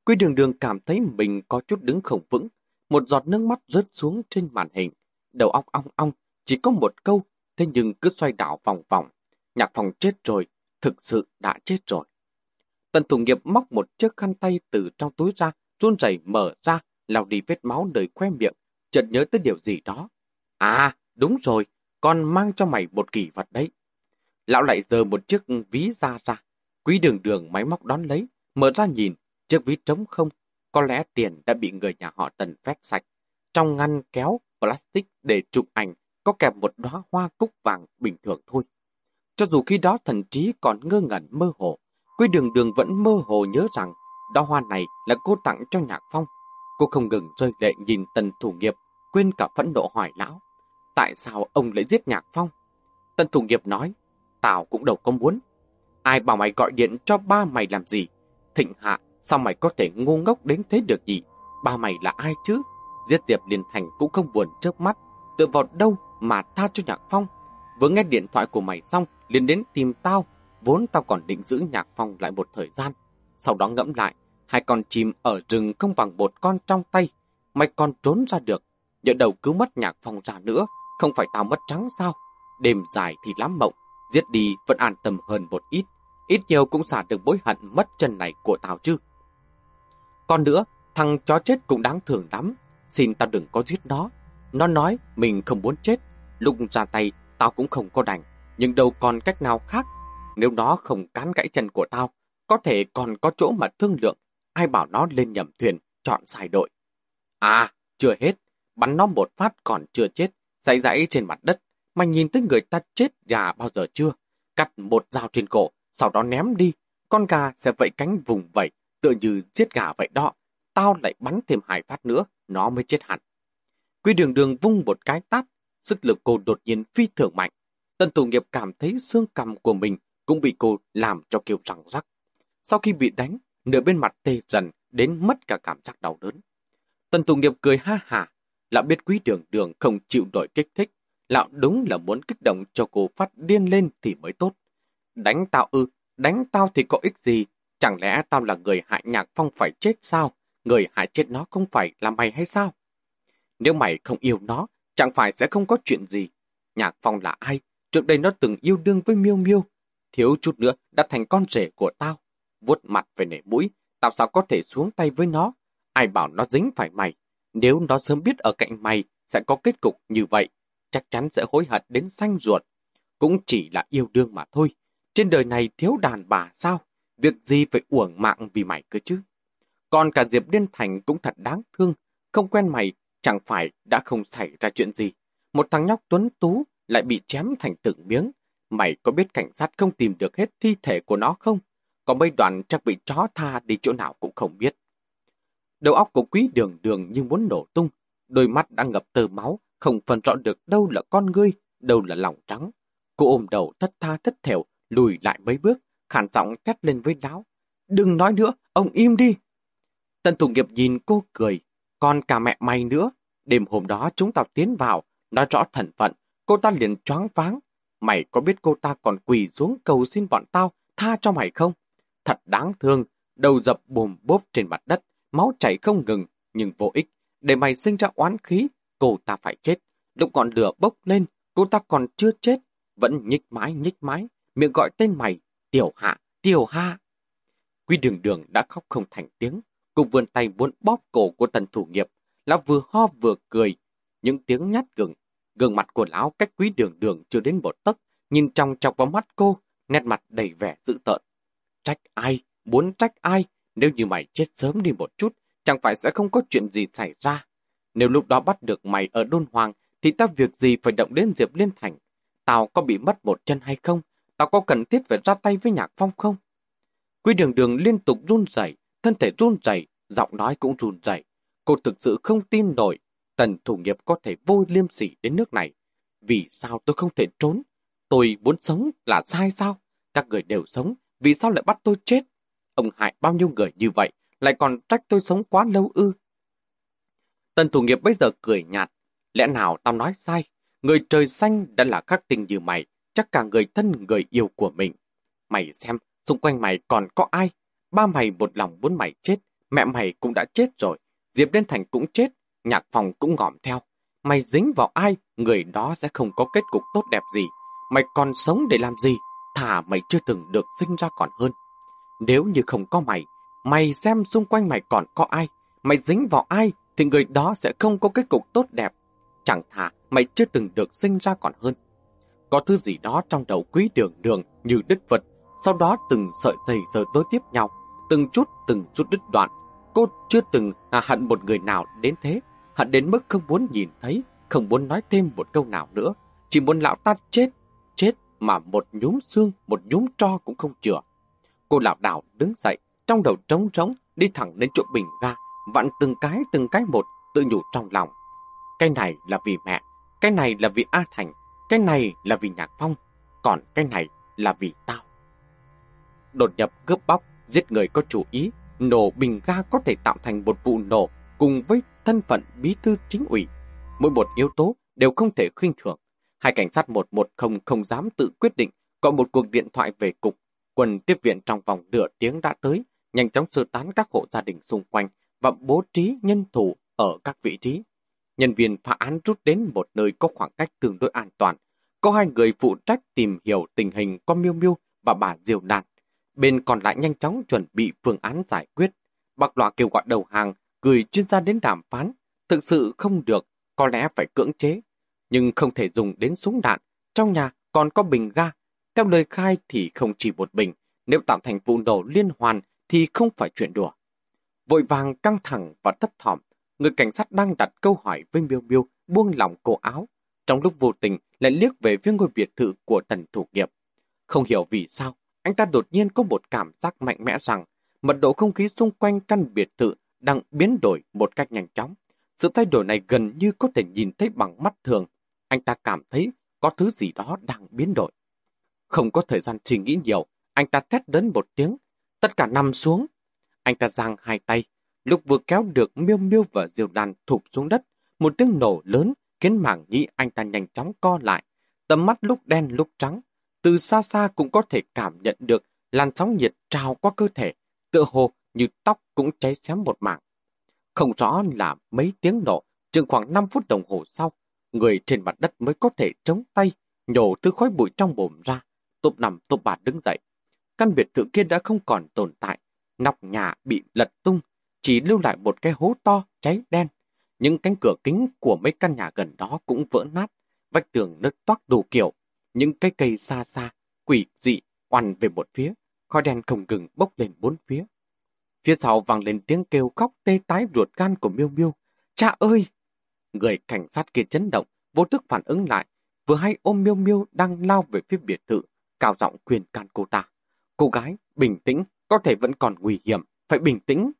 Quy đường đường cảm thấy mình có chút đứng không vững, một giọt nước mắt rớt xuống trên màn hình. Đầu óc ong ong, chỉ có một câu, thế nhưng cứ xoay đảo vòng vòng. Nhạc phòng chết rồi, thực sự đã chết rồi. Tần thủ nghiệp móc một chiếc khăn tay từ trong túi ra, run rẩy mở ra, lau đi vết máu nơi khoe miệng, chợt nhớ tới điều gì đó. À, đúng rồi, con mang cho mày một kỷ vật đấy. Lão lại giơ một chiếc ví ra ra, quý đường đường máy móc đón lấy, mở ra nhìn, chiếc ví trống không, có lẽ tiền đã bị người nhà họ tần phét sạch. Trong ngăn kéo plastic để chụp ảnh có kẹp một đóa hoa cúc vàng bình thường thôi. Cho dù khi đó thần trí còn ngơ ngẩn mơ hồ, Quý đường đường vẫn mơ hồ nhớ rằng đóa hoa này là cô tặng cho Nhạc Phong. Cô không ngừng rơi lệ nhìn tần thủ nghiệp, quên cả phẫn nộ hỏi lão. Tại sao ông lại giết Nhạc Phong? Tần thủ nghiệp nói, tao cũng đâu có muốn. Ai bảo mày gọi điện cho ba mày làm gì? Thịnh hạ, sao mày có thể ngu ngốc đến thế được gì? Ba mày là ai chứ? Giết Diệp Liên Thành cũng không buồn chớp mắt, tựa vào đâu mà tha cho Nhạc Phong. Vừa nghe điện thoại của mày xong, liền đến tìm tao, vốn tao còn định giữ Nhạc Phong lại một thời gian. Sau đó ngẫm lại, hai con chim ở rừng không bằng một con trong tay, mày còn trốn ra được. Nhỡ đầu cứ mất Nhạc phòng ra nữa, không phải tao mất trắng sao? Đêm dài thì lắm mộng, giết đi vẫn an tâm hơn một ít. Ít nhiều cũng xả được bối hận mất chân này của tao chứ. Còn nữa, thằng chó chết cũng đáng thương lắm. Xin tao đừng có giết nó. Nó nói mình không muốn chết. Lúc ra tay, tao cũng không có đành. Nhưng đâu còn cách nào khác. Nếu nó không cán gãy chân của tao, có thể còn có chỗ mà thương lượng. Ai bảo nó lên nhầm thuyền, chọn sai đội. À, chưa hết. Bắn nó một phát còn chưa chết. Dãy dãy trên mặt đất. Mày nhìn tới người ta chết gà bao giờ chưa? Cắt một dao trên cổ, sau đó ném đi. Con gà sẽ vẫy cánh vùng vẩy tựa như giết gà vậy đó. Tao lại bắn thêm hai phát nữa, nó mới chết hẳn. Quy đường đường vung một cái tát, sức lực cô đột nhiên phi thường mạnh. Tân thủ nghiệp cảm thấy xương cằm của mình cũng bị cô làm cho kêu răng rắc. Sau khi bị đánh, nửa bên mặt tê dần đến mất cả cảm giác đau đớn. Tần Tùng nghiệp cười ha hả, lão biết quý đường đường không chịu đổi kích thích. Lão đúng là muốn kích động cho cô phát điên lên thì mới tốt. Đánh tao ư, đánh tao thì có ích gì? Chẳng lẽ tao là người hại nhạc phong phải chết sao? Người hại chết nó không phải là mày hay sao? Nếu mày không yêu nó, chẳng phải sẽ không có chuyện gì. Nhạc phong là ai? Trước đây nó từng yêu đương với miêu miêu. Thiếu chút nữa đã thành con rể của tao vuốt mặt về nể mũi, tao sao có thể xuống tay với nó? Ai bảo nó dính phải mày? Nếu nó sớm biết ở cạnh mày sẽ có kết cục như vậy, chắc chắn sẽ hối hận đến xanh ruột. Cũng chỉ là yêu đương mà thôi. Trên đời này thiếu đàn bà sao? Việc gì phải uổng mạng vì mày cơ chứ? Còn cả Diệp Liên Thành cũng thật đáng thương. Không quen mày, chẳng phải đã không xảy ra chuyện gì. Một thằng nhóc tuấn tú lại bị chém thành từng miếng. Mày có biết cảnh sát không tìm được hết thi thể của nó không? Có mấy đoạn chắc bị chó tha đi chỗ nào cũng không biết. Đầu óc của quý đường đường như muốn nổ tung. Đôi mắt đã ngập tơ máu, không phân rõ được đâu là con ngươi, đâu là lòng trắng. Cô ôm đầu thất tha thất thèo, lùi lại mấy bước, khản giọng thét lên với láo. Đừng nói nữa, ông im đi. Tần thủ nghiệp nhìn cô cười, còn cả mẹ mày nữa. Đêm hôm đó chúng tao tiến vào, nói rõ thần phận, cô ta liền choáng váng. Mày có biết cô ta còn quỳ xuống cầu xin bọn tao tha cho mày không? Thật đáng thương, đầu dập bùm bốp trên mặt đất, máu chảy không ngừng, nhưng vô ích. Để mày sinh ra oán khí, cô ta phải chết. Lúc ngọn lửa bốc lên, cô ta còn chưa chết, vẫn nhích mái nhích mái, miệng gọi tên mày, tiểu hạ, tiểu hạ. Quy đường đường đã khóc không thành tiếng, cùng vươn tay muốn bóp cổ của tần thủ nghiệp. Lão vừa ho vừa cười, những tiếng nhát gừng. Gương mặt của lão cách quý đường đường chưa đến một tấc, nhìn trong chọc vào mắt cô, nét mặt đầy vẻ dữ tợn. Trách ai? Muốn trách ai? Nếu như mày chết sớm đi một chút, chẳng phải sẽ không có chuyện gì xảy ra. Nếu lúc đó bắt được mày ở Đôn Hoàng, thì tao việc gì phải động đến Diệp Liên Thành? Tao có bị mất một chân hay không? Tao có cần thiết phải ra tay với Nhạc Phong không? Quy đường đường liên tục run rẩy, thân thể run rẩy, giọng nói cũng run rẩy. Cô thực sự không tin nổi tần thủ nghiệp có thể vô liêm sỉ đến nước này. Vì sao tôi không thể trốn? Tôi muốn sống là sai sao? Các người đều sống, vì sao lại bắt tôi chết? Ông hại bao nhiêu người như vậy, lại còn trách tôi sống quá lâu ư? Tần thủ nghiệp bây giờ cười nhạt. Lẽ nào tao nói sai? Người trời xanh đã là khắc tình như mày, chắc cả người thân người yêu của mình. Mày xem, xung quanh mày còn có ai? Ba mày một lòng muốn mày chết, mẹ mày cũng đã chết rồi, Diệp Liên Thành cũng chết, nhạc phòng cũng ngỏm theo. Mày dính vào ai, người đó sẽ không có kết cục tốt đẹp gì. Mày còn sống để làm gì? Thả mày chưa từng được sinh ra còn hơn. Nếu như không có mày, mày xem xung quanh mày còn có ai. Mày dính vào ai, thì người đó sẽ không có kết cục tốt đẹp. Chẳng thà mày chưa từng được sinh ra còn hơn. Có thứ gì đó trong đầu quý đường đường như đứt vật, sau đó từng sợi dây giờ nối tiếp nhau, từng chút từng chút đứt đoạn. Cô chưa từng à, hận một người nào đến thế, hận đến mức không muốn nhìn thấy, không muốn nói thêm một câu nào nữa, chỉ muốn lão ta chết, chết mà một nhúm xương, một nhúm tro cũng không chừa. Cô lão đảo đứng dậy, trong đầu trống trống, đi thẳng đến chỗ bình ga, vặn từng cái từng cái một, tự nhủ trong lòng. Cái này là vì mẹ, cái này là vì A Thành, cái này là vì Nhạc Phong, còn cái này là vì tao. Đột nhập cướp bóc, giết người có chủ ý, nổ bình ga có thể tạo thành một vụ nổ cùng với thân phận bí thư chính ủy. Mỗi một yếu tố đều không thể khinh thường. Hai cảnh sát 110 không dám tự quyết định, gọi một cuộc điện thoại về cục. Quân tiếp viện trong vòng nửa tiếng đã tới, nhanh chóng sơ tán các hộ gia đình xung quanh và bố trí nhân thủ ở các vị trí. Nhân viên phá án rút đến một nơi có khoảng cách tương đối an toàn. Có hai người phụ trách tìm hiểu tình hình con miêu miêu và bà Diều Đàn. Bên còn lại nhanh chóng chuẩn bị phương án giải quyết. Bạc lọa kêu gọi đầu hàng, gửi chuyên gia đến đàm phán. Thực sự không được, có lẽ phải cưỡng chế. Nhưng không thể dùng đến súng đạn. Trong nhà còn có bình ga. Theo lời khai thì không chỉ một bình. Nếu tạo thành vụ nổ liên hoàn thì không phải chuyện đùa. Vội vàng căng thẳng và thất thỏm, người cảnh sát đang đặt câu hỏi với Miêu Miêu buông lỏng cổ áo. Trong lúc vô tình lại liếc về phía ngôi biệt thự của tần thủ nghiệp. Không hiểu vì sao, anh ta đột nhiên có một cảm giác mạnh mẽ rằng mật độ không khí xung quanh căn biệt thự đang biến đổi một cách nhanh chóng. Sự thay đổi này gần như có thể nhìn thấy bằng mắt thường. Anh ta cảm thấy có thứ gì đó đang biến đổi. Không có thời gian suy nghĩ nhiều, anh ta thét đến một tiếng. Tất cả nằm xuống. Anh ta giang hai tay. Lúc vừa kéo được miêu miêu và diều đàn thụp xuống đất, một tiếng nổ lớn khiến mảng nhĩ anh ta nhanh chóng co lại. Tầm mắt lúc đen lúc trắng, từ xa xa cũng có thể cảm nhận được làn sóng nhiệt trào qua cơ thể, tựa hồ như tóc cũng cháy xém một mảng. Không rõ là mấy tiếng nổ, chừng khoảng 5 phút đồng hồ sau, người trên mặt đất mới có thể chống tay, nhổ thứ khói bụi trong bồm ra, tụp nằm tụp bạt đứng dậy. Căn biệt thự kia đã không còn tồn tại, nóc nhà bị lật tung, chỉ lưu lại một cái hố to, cháy đen. Những cánh cửa kính của mấy căn nhà gần đó cũng vỡ nát, vách tường nứt toác đủ kiểu, những cái cây xa xa, quỷ dị, oằn về một phía, khói đen không ngừng bốc lên bốn phía. Phía sau vang lên tiếng kêu khóc tê tái ruột gan của Miêu Miêu. Cha ơi! Người cảnh sát kia chấn động, vô thức phản ứng lại, vừa hay ôm Miêu Miêu đang lao về phía biệt thự, cao giọng khuyên can cô ta. Cô gái, bình tĩnh, có thể vẫn còn nguy hiểm, phải bình tĩnh.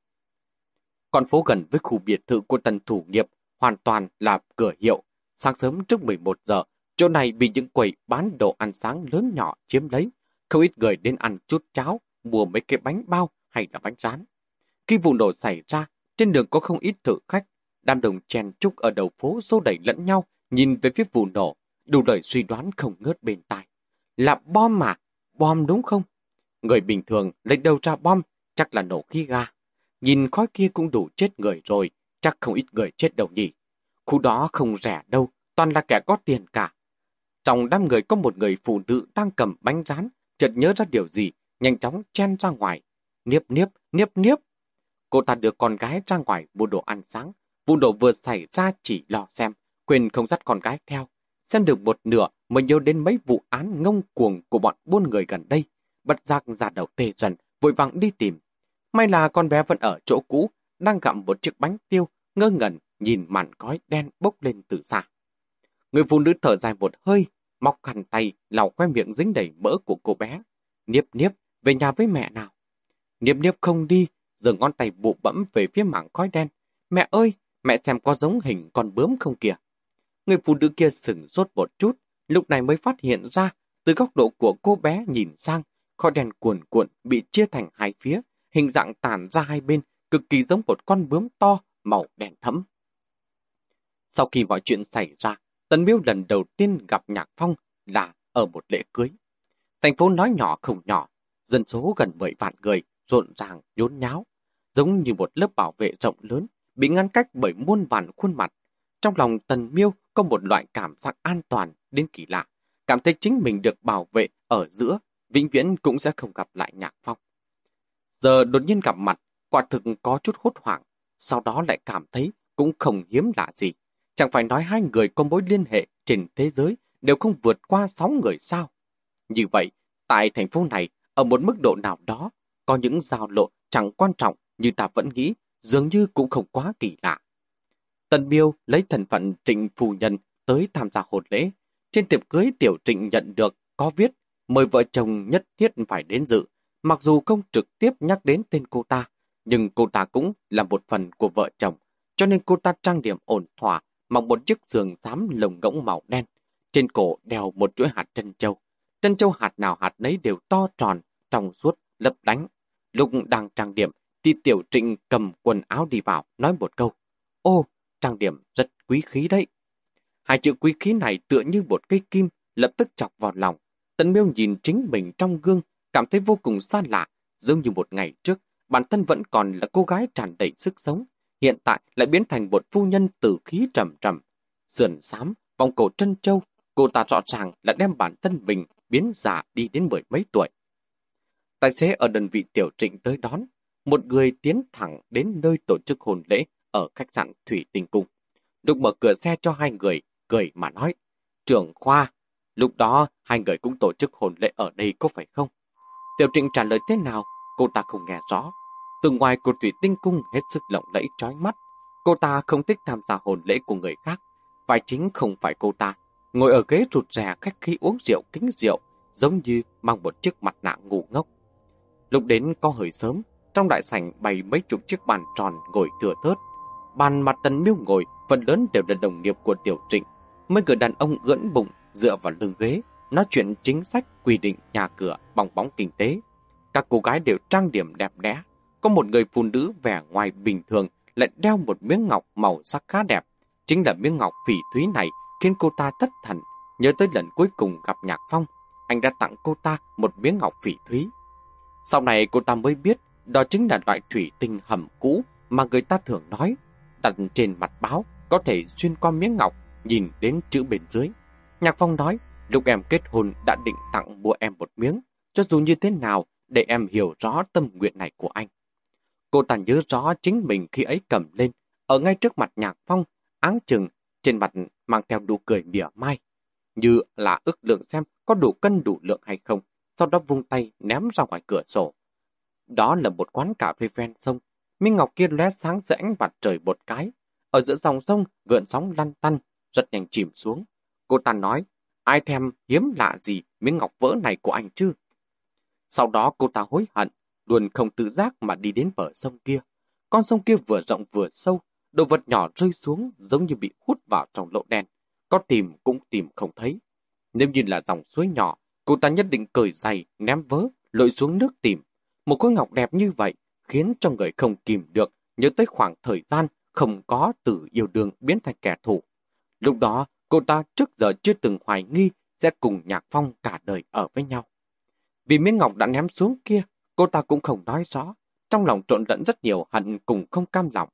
Con phố gần với khu biệt thự của tần thủ nghiệp hoàn toàn là cửa hiệu. Sáng sớm trước 11 giờ, chỗ này bị những quầy bán đồ ăn sáng lớn nhỏ chiếm lấy. Không ít người đến ăn chút cháo, mua mấy cái bánh bao hay là bánh rán. Khi vụ nổ xảy ra, trên đường có không ít thử khách. Đám đồng chen trúc ở đầu phố xô đẩy lẫn nhau, nhìn về phía vụ nổ, đủ lời suy đoán không ngớt bên tai. Là bom mà, bom đúng không? Người bình thường lấy đầu ra bom, chắc là nổ khí ga. Nhìn khói kia cũng đủ chết người rồi, chắc không ít người chết đâu nhỉ. Khu đó không rẻ đâu, toàn là kẻ có tiền cả. Trong đám người có một người phụ nữ đang cầm bánh rán, chợt nhớ ra điều gì, nhanh chóng chen ra ngoài. Niếp niếp, niếp niếp. Cô ta đưa con gái ra ngoài mua đồ ăn sáng. Vụ nổ vừa xảy ra chỉ lo xem, quên không dắt con gái theo. Xem được một nửa mới nhớ đến mấy vụ án ngông cuồng của bọn buôn người gần đây. Bật giác ra đầu tê dần, vội vàng đi tìm. May là con bé vẫn ở chỗ cũ, đang gặm một chiếc bánh tiêu, ngơ ngẩn nhìn màn khói đen bốc lên từ xa. Người phụ nữ thở dài một hơi, móc khăn tay, lau khoe miệng dính đầy mỡ của cô bé. Niếp niếp, về nhà với mẹ nào. Niếp niếp không đi, giờ ngón tay bụ bẫm về phía mảng khói đen. Mẹ ơi, mẹ xem có giống hình con bướm không kìa. Người phụ nữ kia sừng sốt một chút, lúc này mới phát hiện ra, từ góc độ của cô bé nhìn sang, khói đèn cuồn cuộn bị chia thành hai phía, hình dạng tàn ra hai bên, cực kỳ giống một con bướm to, màu đen thẫm. Sau khi mọi chuyện xảy ra, Tần Miêu lần đầu tiên gặp Nhạc Phong là ở một lễ cưới. Thành phố nói nhỏ không nhỏ, dân số gần 10 vạn người, rộn ràng, nhốn nháo, giống như một lớp bảo vệ rộng lớn, bị ngăn cách bởi muôn vàn khuôn mặt. Trong lòng Tần Miêu có một loại cảm giác an toàn đến kỳ lạ, cảm thấy chính mình được bảo vệ ở giữa, vĩnh viễn cũng sẽ không gặp lại Nhạc Phong. Giờ đột nhiên gặp mặt, quả thực có chút hốt hoảng, sau đó lại cảm thấy cũng không hiếm lạ gì. Chẳng phải nói hai người có mối liên hệ trên thế giới đều không vượt qua sáu người sao? Như vậy, tại thành phố này, ở một mức độ nào đó, có những giao lộ chẳng quan trọng như ta vẫn nghĩ, dường như cũng không quá kỳ lạ. Tần Biêu lấy thần phận trịnh phu nhân tới tham gia hôn lễ. Trên tiệp cưới tiểu trịnh nhận được có viết mời vợ chồng nhất thiết phải đến dự, mặc dù không trực tiếp nhắc đến tên cô ta, nhưng cô ta cũng là một phần của vợ chồng, cho nên cô ta trang điểm ổn thỏa, mặc một chiếc giường xám lồng ngỗng màu đen. Trên cổ đeo một chuỗi hạt trân châu. Trân châu hạt nào hạt nấy đều to tròn, trong suốt, lấp lánh. Lúc đang trang điểm, thì tiểu trịnh cầm quần áo đi vào, nói một câu. Ô, trang điểm rất quý khí đấy. Hai chữ quý khí này tựa như một cây kim, lập tức chọc vào lòng. Tần miêu nhìn chính mình trong gương, cảm thấy vô cùng xa lạ, giống như một ngày trước, bản thân vẫn còn là cô gái tràn đầy sức sống, hiện tại lại biến thành một phu nhân tử khí trầm trầm. Sườn xám, vòng cổ trân châu, cô ta rõ ràng là đem bản thân mình biến giả đi đến mười mấy tuổi. Tài xế ở đơn vị tiểu trịnh tới đón, một người tiến thẳng đến nơi tổ chức hôn lễ ở khách sạn Thủy Tinh Cung. Đục mở cửa xe cho hai người, cười mà nói, trưởng khoa, lúc đó hai người cũng tổ chức hôn lễ ở đây có phải không? Tiểu trịnh trả lời thế nào, cô ta không nghe rõ. Từ ngoài của Thủy Tinh Cung hết sức lộng lẫy trói mắt. Cô ta không thích tham gia hồn lễ của người khác. Phải chính không phải cô ta. Ngồi ở ghế rụt rè khách khi uống rượu kính rượu, giống như mang một chiếc mặt nạ ngủ ngốc. Lúc đến có hơi sớm, trong đại sảnh bày mấy chục chiếc bàn tròn ngồi thừa thớt. Bàn mặt tần miêu ngồi, phần lớn đều là đồng nghiệp của tiểu trịnh. Mấy người đàn ông ưỡn bụng, dựa vào lưng ghế, nói chuyện chính sách, quy định nhà cửa, bong bóng kinh tế. Các cô gái đều trang điểm đẹp đẽ, có một người phụ nữ vẻ ngoài bình thường lại đeo một miếng ngọc màu sắc khá đẹp. Chính là miếng ngọc phỉ thúy này khiến cô ta thất thần. Nhớ tới lần cuối cùng gặp Nhạc Phong, anh đã tặng cô ta một miếng ngọc phỉ thúy. Sau này cô ta mới biết đó chính là loại thủy tinh hầm cũ mà người ta thường nói. Đặt trên mặt báo có thể xuyên qua miếng ngọc nhìn đến chữ bên dưới. Nhạc Phong nói, lúc em kết hôn đã định tặng mua em một miếng, cho dù như thế nào để em hiểu rõ tâm nguyện này của anh. Cô ta nhớ rõ chính mình khi ấy cầm lên, ở ngay trước mặt nhạc phong, áng chừng, trên mặt mang theo đủ cười mỉa mai. Như là ước lượng xem có đủ cân đủ lượng hay không, sau đó vung tay ném ra ngoài cửa sổ. Đó là một quán cà phê ven sông. Minh Ngọc kia lóe sáng giữa ánh mặt trời một cái. Ở giữa dòng sông, gợn sóng lăn tăn, rất nhanh chìm xuống. Cô ta nói, ai thèm hiếm lạ gì miếng ngọc vỡ này của anh chứ? Sau đó cô ta hối hận, luôn không tự giác mà đi đến bờ sông kia. Con sông kia vừa rộng vừa sâu, đồ vật nhỏ rơi xuống giống như bị hút vào trong lỗ đen. có tìm cũng tìm không thấy. Nếu như là dòng suối nhỏ, cô ta nhất định cởi giày, ném vớ, lội xuống nước tìm. Một khối ngọc đẹp như vậy khiến cho người không kìm được nhớ tới khoảng thời gian không có từ yêu đương biến thành kẻ thù. Lúc đó, cô ta trước giờ chưa từng hoài nghi sẽ cùng Nhạc Phong cả đời ở với nhau. Vì miếng ngọc đã ném xuống kia, cô ta cũng không nói rõ, trong lòng trộn lẫn rất nhiều hận cùng không cam lòng.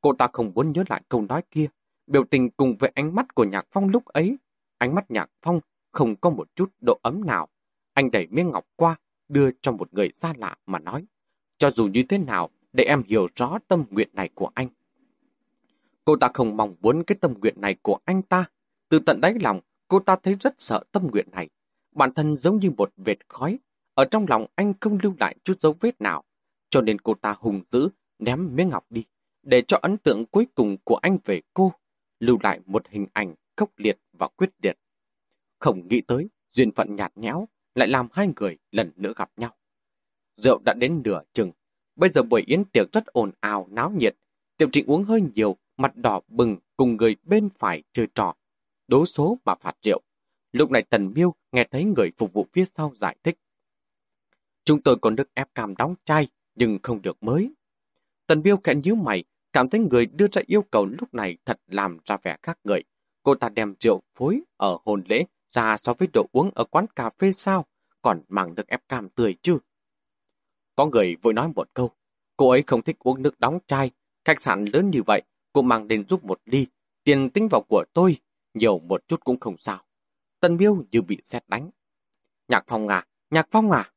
Cô ta không muốn nhớ lại câu nói kia, biểu tình cùng với ánh mắt của Nhạc Phong lúc ấy. Ánh mắt Nhạc Phong không có một chút độ ấm nào. Anh đẩy miếng ngọc qua, đưa cho một người xa lạ mà nói. Cho dù như thế nào, để em hiểu rõ tâm nguyện này của anh. Cô ta không mong muốn cái tâm nguyện này của anh ta. Từ tận đáy lòng, cô ta thấy rất sợ tâm nguyện này. Bản thân giống như một vệt khói. Ở trong lòng anh không lưu lại chút dấu vết nào. Cho nên cô ta hùng dữ, ném miếng ngọc đi. Để cho ấn tượng cuối cùng của anh về cô, lưu lại một hình ảnh khốc liệt và quyết liệt. Không nghĩ tới, duyên phận nhạt nhẽo lại làm hai người lần nữa gặp nhau. Rượu đã đến nửa chừng. Bây giờ buổi yến tiệc rất ồn ào, náo nhiệt. Tiệm trịnh uống hơi nhiều, mặt đỏ bừng cùng người bên phải chơi trò. Đố số mà phạt rượu. Lúc này Tần Miêu nghe thấy người phục vụ phía sau giải thích. Chúng tôi còn được ép cam đóng chai, nhưng không được mới. Tần Miêu khẽ nhíu mày, cảm thấy người đưa ra yêu cầu lúc này thật làm ra vẻ khác người. Cô ta đem rượu phối ở hồn lễ ra so với đồ uống ở quán cà phê sao, còn mang được ép cam tươi chứ. Có người vội nói một câu, cô ấy không thích uống nước đóng chai, khách sạn lớn như vậy, cô mang đến giúp một ly, tiền tính vào của tôi, nhiều một chút cũng không sao. Tân Miêu như bị xét đánh. Nhạc Phong à, Nhạc Phong à.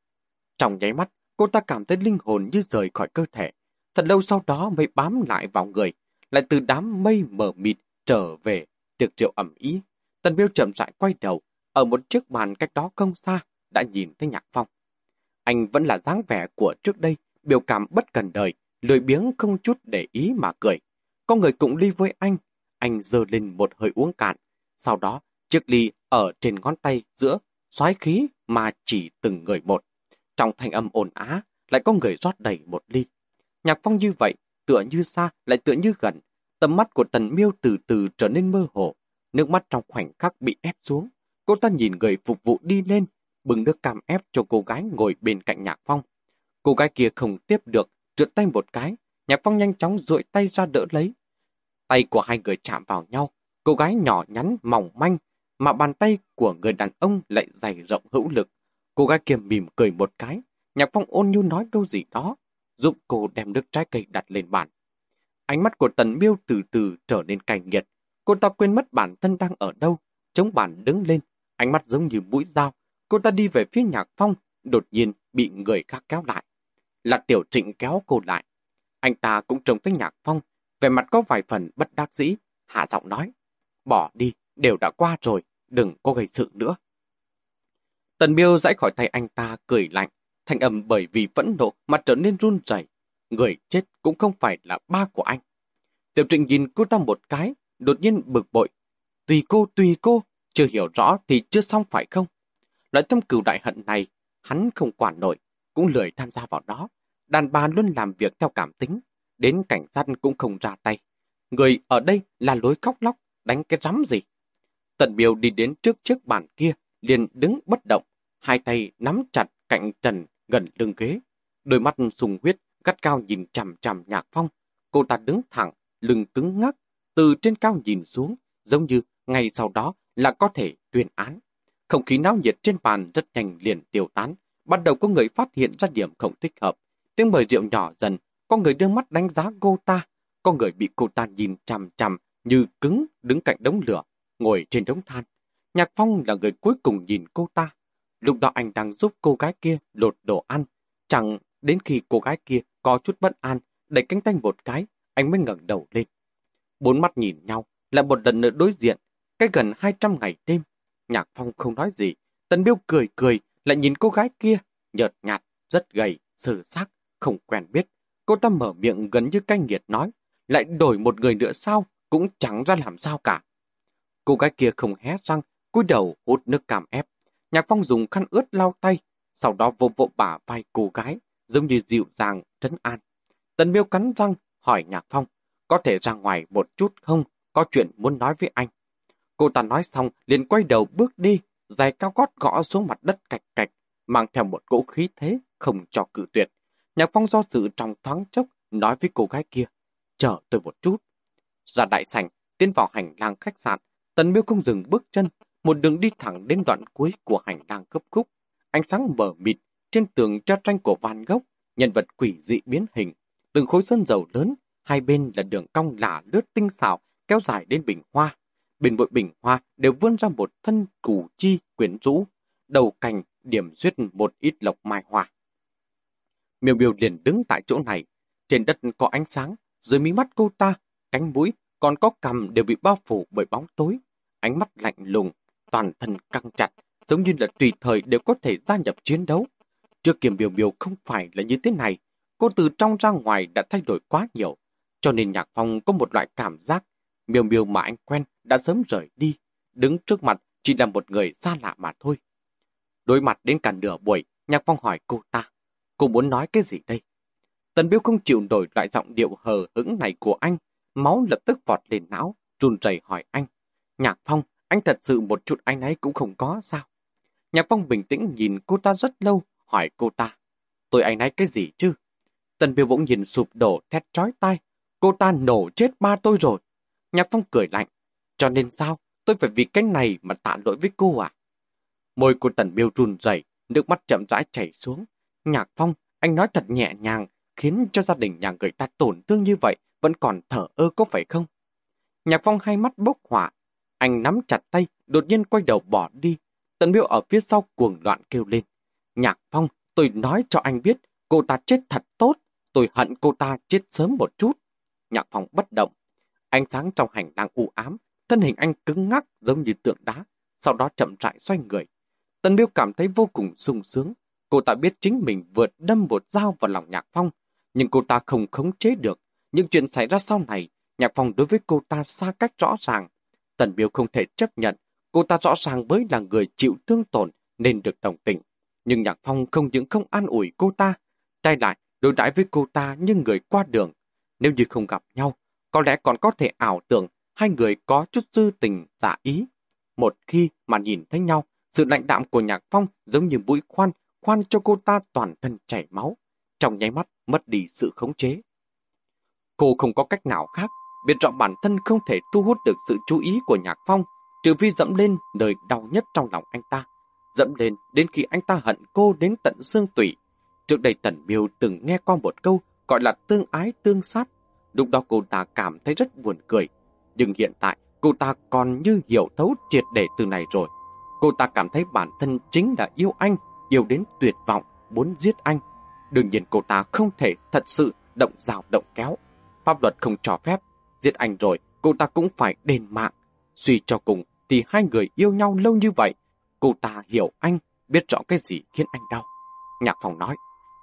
Trong nháy mắt, cô ta cảm thấy linh hồn như rời khỏi cơ thể. Thật lâu sau đó mới bám lại vào người, lại từ đám mây mờ mịt trở về tiệc triệu ẩm ý. Tần Miêu chậm rãi quay đầu, ở một chiếc bàn cách đó không xa, đã nhìn thấy Nhạc Phong. Anh vẫn là dáng vẻ của trước đây, biểu cảm bất cần đời, lười biếng không chút để ý mà cười. Có người cũng ly với anh, anh dơ lên một hơi uống cạn. Sau đó, chiếc ly ở trên ngón tay giữa, xoáy khí mà chỉ từng người một. Trong thanh âm ồn á, lại có người rót đầy một ly. Nhạc Phong như vậy, tựa như xa, lại tựa như gần. Tầm mắt của Tần Miêu từ từ trở nên mơ hồ. Nước mắt trong khoảnh khắc bị ép xuống. Cô ta nhìn người phục vụ đi lên, bưng nước cam ép cho cô gái ngồi bên cạnh Nhạc Phong. Cô gái kia không tiếp được, trượt tay một cái. Nhạc Phong nhanh chóng duỗi tay ra đỡ lấy. Tay của hai người chạm vào nhau. Cô gái nhỏ nhắn, mỏng manh, mà bàn tay của người đàn ông lại dày rộng hữu lực. Cô gái kia mỉm cười một cái. Nhạc Phong ôn nhu nói câu gì đó, giúp cô đem nước trái cây đặt lên bàn. Ánh mắt của Tần Miêu từ từ trở nên cay nghiệt. Cô ta quên mất bản thân đang ở đâu, chống bàn đứng lên, ánh mắt giống như mũi dao. Cô ta đi về phía Nhạc Phong, đột nhiên bị người khác kéo lại. Là Tiểu Trịnh kéo cô lại. Anh ta cũng trông thấy Nhạc Phong, về mặt có vài phần bất đắc dĩ, hạ giọng nói. Bỏ đi, đều đã qua rồi, đừng có gây sự nữa. Tần Miêu giải khỏi tay anh ta cười lạnh, thanh âm bởi vì vẫn nộ mà trở nên run rẩy. Người chết cũng không phải là ba của anh. Tiểu trịnh nhìn cô ta một cái, đột nhiên bực bội. Tùy cô, tùy cô, chưa hiểu rõ thì chưa xong phải không? Loại tâm cừu đại hận này, hắn không quản nổi, cũng lười tham gia vào đó. Đàn bà luôn làm việc theo cảm tính, đến cảnh sát cũng không ra tay. Người ở đây là lối khóc lóc, đánh cái rắm gì? Tần Miêu đi đến trước chiếc bàn kia, liền đứng bất động, hai tay nắm chặt cạnh trần gần lưng ghế. Đôi mắt sùng huyết, gắt cao nhìn chằm chằm nhạc phong. Cô ta đứng thẳng, lưng cứng ngắc, từ trên cao nhìn xuống, giống như ngay sau đó là có thể tuyên án. Không khí náo nhiệt trên bàn rất nhanh liền tiêu tán. Bắt đầu có người phát hiện ra điểm không thích hợp. Tiếng mời rượu nhỏ dần, có người đưa mắt đánh giá cô ta, có người bị cô ta nhìn chằm chằm như cứng đứng cạnh đống lửa, ngồi trên đống than. Nhạc Phong là người cuối cùng nhìn cô ta. Lúc đó anh đang giúp cô gái kia lột đồ ăn. Chẳng đến khi cô gái kia có chút bất an, đẩy cánh tay một cái, anh mới ngẩng đầu lên. Bốn mắt nhìn nhau, lại một lần nữa đối diện, cái gần 200 ngày đêm. Nhạc Phong không nói gì, Tần Biêu cười cười, lại nhìn cô gái kia, nhợt nhạt, rất gầy, sờ sắc không quen biết. Cô ta mở miệng gần như canh nghiệt nói, lại đổi một người nữa sao, cũng chẳng ra làm sao cả. Cô gái kia không hé răng, cúi đầu hút nước cảm ép. Nhạc Phong dùng khăn ướt lau tay, sau đó vô vỗ bả vai cô gái, giống như dịu dàng, trấn an. Tần Miêu cắn răng, hỏi Nhạc Phong, có thể ra ngoài một chút không? Có chuyện muốn nói với anh. Cô ta nói xong liền quay đầu bước đi, giày cao gót gõ xuống mặt đất cạch cạch, mang theo một cỗ khí thế không cho cử tuyệt. Nhạc phong do dự trong thoáng chốc nói với cô gái kia, chờ tôi một chút. Ra đại sảnh, tiến vào hành lang khách sạn, tần miêu không dừng bước chân, một đường đi thẳng đến đoạn cuối của hành lang cấp khúc. Ánh sáng mờ mịt, trên tường treo tranh của Van Gogh, nhân vật quỷ dị biến hình, từng khối sơn dầu lớn, hai bên là đường cong lả lướt tinh xảo kéo dài đến bình hoa. Bên mỗi bình hoa đều vươn ra một thân củ chi quyến rũ, đầu cành điểm duyết một ít lộc mai hoa. Miêu miêu liền đứng tại chỗ này, trên đất có ánh sáng, dưới mí mắt cô ta, cánh mũi còn có cằm đều bị bao phủ bởi bóng tối, ánh mắt lạnh lùng, toàn thân căng chặt, giống như là tùy thời đều có thể gia nhập chiến đấu. Trước kiềm biểu biểu không phải là như thế này, cô từ trong ra ngoài đã thay đổi quá nhiều, cho nên Nhạc Phong có một loại cảm giác miêu miêu mà anh quen đã sớm rời đi, đứng trước mặt chỉ là một người xa lạ mà thôi. Đối mặt đến cả nửa buổi, Nhạc Phong hỏi cô ta, cô muốn nói cái gì đây? Tần Biêu không chịu nổi loại giọng điệu hờ hững này của anh, máu lập tức vọt lên não, run rẩy hỏi anh. Nhạc Phong, anh thật sự một chút anh ấy cũng không có sao? Nhạc Phong bình tĩnh nhìn cô ta rất lâu, hỏi cô ta. Tôi anh ấy cái gì chứ? Tần Biêu bỗng nhìn sụp đổ thét chói tai. Cô ta nổ chết ba tôi rồi. Nhạc Phong cười lạnh. Cho nên sao? Tôi phải vì cách này mà tạ lỗi với cô à? Môi của Tần Miêu run rẩy, nước mắt chậm rãi chảy xuống. Nhạc Phong, anh nói thật nhẹ nhàng, khiến cho gia đình nhà người ta tổn thương như vậy, vẫn còn thở ơ có phải không? Nhạc Phong hai mắt bốc hỏa. Anh nắm chặt tay, đột nhiên quay đầu bỏ đi. Tần Miêu ở phía sau cuồng loạn kêu lên. Nhạc Phong, tôi nói cho anh biết, cô ta chết thật tốt. Tôi hận cô ta chết sớm một chút. Nhạc Phong bất động. Ánh sáng trong hành lang u ám, thân hình anh cứng ngắc giống như tượng đá, sau đó chậm rãi xoay người. Tần Biêu cảm thấy vô cùng sung sướng. Cô ta biết chính mình vượt đâm một dao vào lòng Nhạc Phong, nhưng cô ta không khống chế được. Những chuyện xảy ra sau này, Nhạc Phong đối với cô ta xa cách rõ ràng. Tần Biêu không thể chấp nhận, cô ta rõ ràng mới là người chịu thương tổn nên được đồng tình. Nhưng Nhạc Phong không những không an ủi cô ta, tay lại đối đãi với cô ta như người qua đường. Nếu như không gặp nhau, có lẽ còn có thể ảo tưởng hai người có chút dư tình giả ý. Một khi mà nhìn thấy nhau, sự lạnh đạm của Nhạc Phong giống như mũi khoan, khoan cho cô ta toàn thân chảy máu, trong nháy mắt mất đi sự khống chế. Cô không có cách nào khác, biết rõ bản thân không thể thu hút được sự chú ý của Nhạc Phong, trừ phi dẫm lên nơi đau nhất trong lòng anh ta. Dẫm lên đến khi anh ta hận cô đến tận xương tủy. Trước đây Tần Miêu từng nghe qua một câu gọi là tương ái tương sát. Lúc đó cô ta cảm thấy rất buồn cười. Nhưng hiện tại cô ta còn như hiểu thấu triệt để từ này rồi. Cô ta cảm thấy bản thân chính là yêu anh, yêu đến tuyệt vọng, muốn giết anh. Đương nhiên cô ta không thể thật sự động rào động kéo. Pháp luật không cho phép. Giết anh rồi, cô ta cũng phải đền mạng. Suy cho cùng thì hai người yêu nhau lâu như vậy. Cô ta hiểu anh, biết rõ cái gì khiến anh đau. Nhạc phòng nói,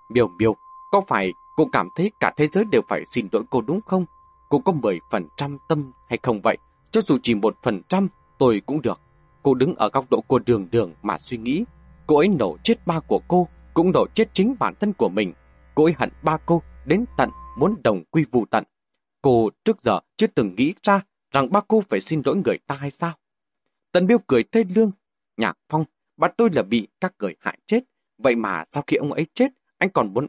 Miêu Miêu, có phải cô cảm thấy cả thế giới đều phải xin lỗi cô đúng không? Cô có 10% tâm hay không vậy? Cho dù chỉ một phần trăm, tôi cũng được. Cô đứng ở góc độ của đường đường mà suy nghĩ. Cô ấy nổ chết ba của cô, cũng nổ chết chính bản thân của mình. Cô ấy hận ba cô đến tận muốn đồng quy vụ tận. Cô trước giờ chưa từng nghĩ ra rằng ba cô phải xin lỗi người ta hay sao? Tần Biêu cười tê lương. Nhạc Phong, bắt tôi là bị các người hại chết. Vậy mà sau khi ông ấy chết, anh còn muốn.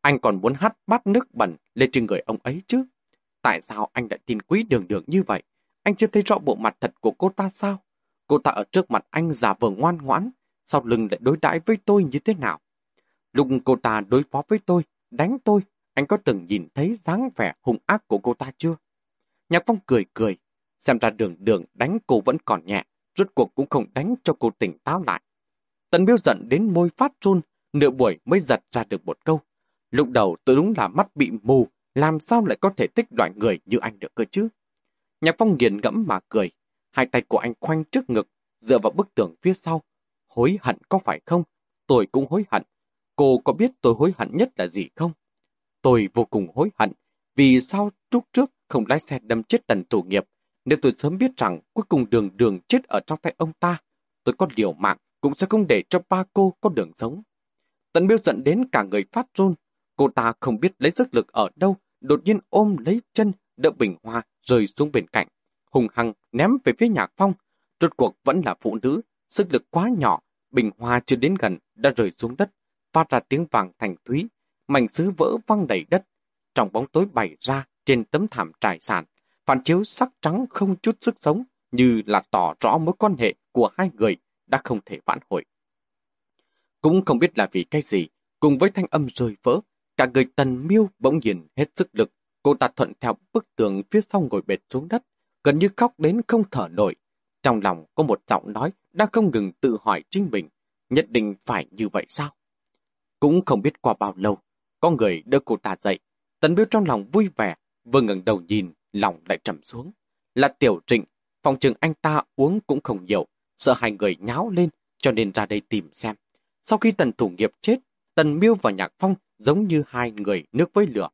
Anh còn muốn hắt bắt nước bẩn lên trên người ông ấy chứ? Tại sao anh lại tin quý đường đường như vậy? Anh chưa thấy rõ bộ mặt thật của cô ta sao? Cô ta ở trước mặt anh giả vờ ngoan ngoãn, sau lưng lại đối đãi với tôi như thế nào? Lúc cô ta đối phó với tôi, đánh tôi, anh có từng nhìn thấy dáng vẻ hung ác của cô ta chưa? Nhạc Phong cười cười, xem ra đường đường đánh cô vẫn còn nhẹ, rốt cuộc cũng không đánh cho cô tỉnh táo lại. Tần Biêu giận đến môi phát run, nửa buổi mới giật ra được một câu. Lúc đầu tôi đúng là mắt bị mù, làm sao lại có thể thích loại người như anh được cơ chứ? Nhạc Phong nghiền ngẫm mà cười, hai tay của anh khoanh trước ngực, dựa vào bức tường phía sau. Hối hận có phải không? Tôi cũng hối hận. Cô có biết tôi hối hận nhất là gì không? Tôi vô cùng hối hận, vì sao lúc trước không lái xe đâm chết tần thủ nghiệp. Nếu tôi sớm biết rằng cuối cùng đường đường chết ở trong tay ông ta, tôi có liều mạng cũng sẽ không để cho ba cô có đường sống. Tần Biêu giận đến cả người phát run. Cô ta không biết lấy sức lực ở đâu, đột nhiên ôm lấy chân, đỡ bình hoa rơi xuống bên cạnh. hùng hăng ném về phía nhạc phong. Rốt cuộc vẫn là phụ nữ, sức lực quá nhỏ, bình hoa chưa đến gần đã rơi xuống đất, phát ra tiếng vàng thành thúy, mảnh sứ vỡ văng đầy đất. Trong bóng tối bày ra trên tấm thảm trải sàn, phản chiếu sắc trắng không chút sức sống, như là tỏ rõ mối quan hệ của hai người đã không thể vãn hồi. Cũng không biết là vì cái gì, cùng với thanh âm rơi vỡ, cả người tần miêu bỗng nhiên hết sức lực, cô ta thuận theo bức tường phía sau ngồi bệt xuống đất, gần như khóc đến không thở nổi. Trong lòng có một giọng nói đang không ngừng tự hỏi chính mình, nhất định phải như vậy sao? Cũng không biết qua bao lâu, có người đưa cô ta dậy, tần miêu trong lòng vui vẻ, vừa ngẩng đầu nhìn, lòng lại trầm xuống. Là tiểu trịnh, phòng trường anh ta uống cũng không nhiều, sợ hai người nháo lên, cho nên ra đây tìm xem. Sau khi tần thủ nghiệp chết, tần miêu và nhạc phong giống như hai người nước với lửa.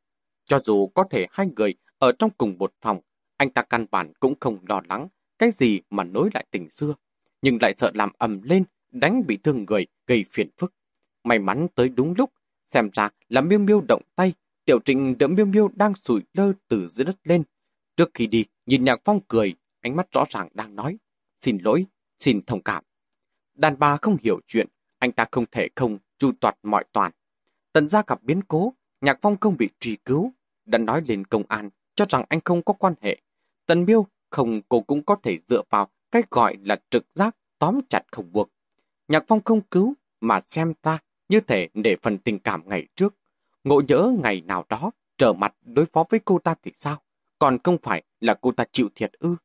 Cho dù có thể hai người ở trong cùng một phòng, anh ta căn bản cũng không lo lắng cái gì mà nối lại tình xưa, nhưng lại sợ làm ầm lên, đánh bị thương người, gây phiền phức. May mắn tới đúng lúc, xem ra là miêu miêu động tay, tiểu trịnh đỡ miêu miêu đang sủi lơ từ dưới đất lên. Trước khi đi, nhìn nhạc phong cười, ánh mắt rõ ràng đang nói, xin lỗi, xin thông cảm. Đàn bà không hiểu chuyện, anh ta không thể không chu toạt mọi toàn. Tần gia gặp biến cố, nhạc phong không bị truy cứu, đã nói lên công an, cho rằng anh không có quan hệ. Tần miêu không cô cũng có thể dựa vào cái gọi là trực giác tóm chặt không buộc. Nhạc phong không cứu, mà xem ta như thể để phần tình cảm ngày trước. Ngộ nhớ ngày nào đó trở mặt đối phó với cô ta thì sao? Còn không phải là cô ta chịu thiệt ư?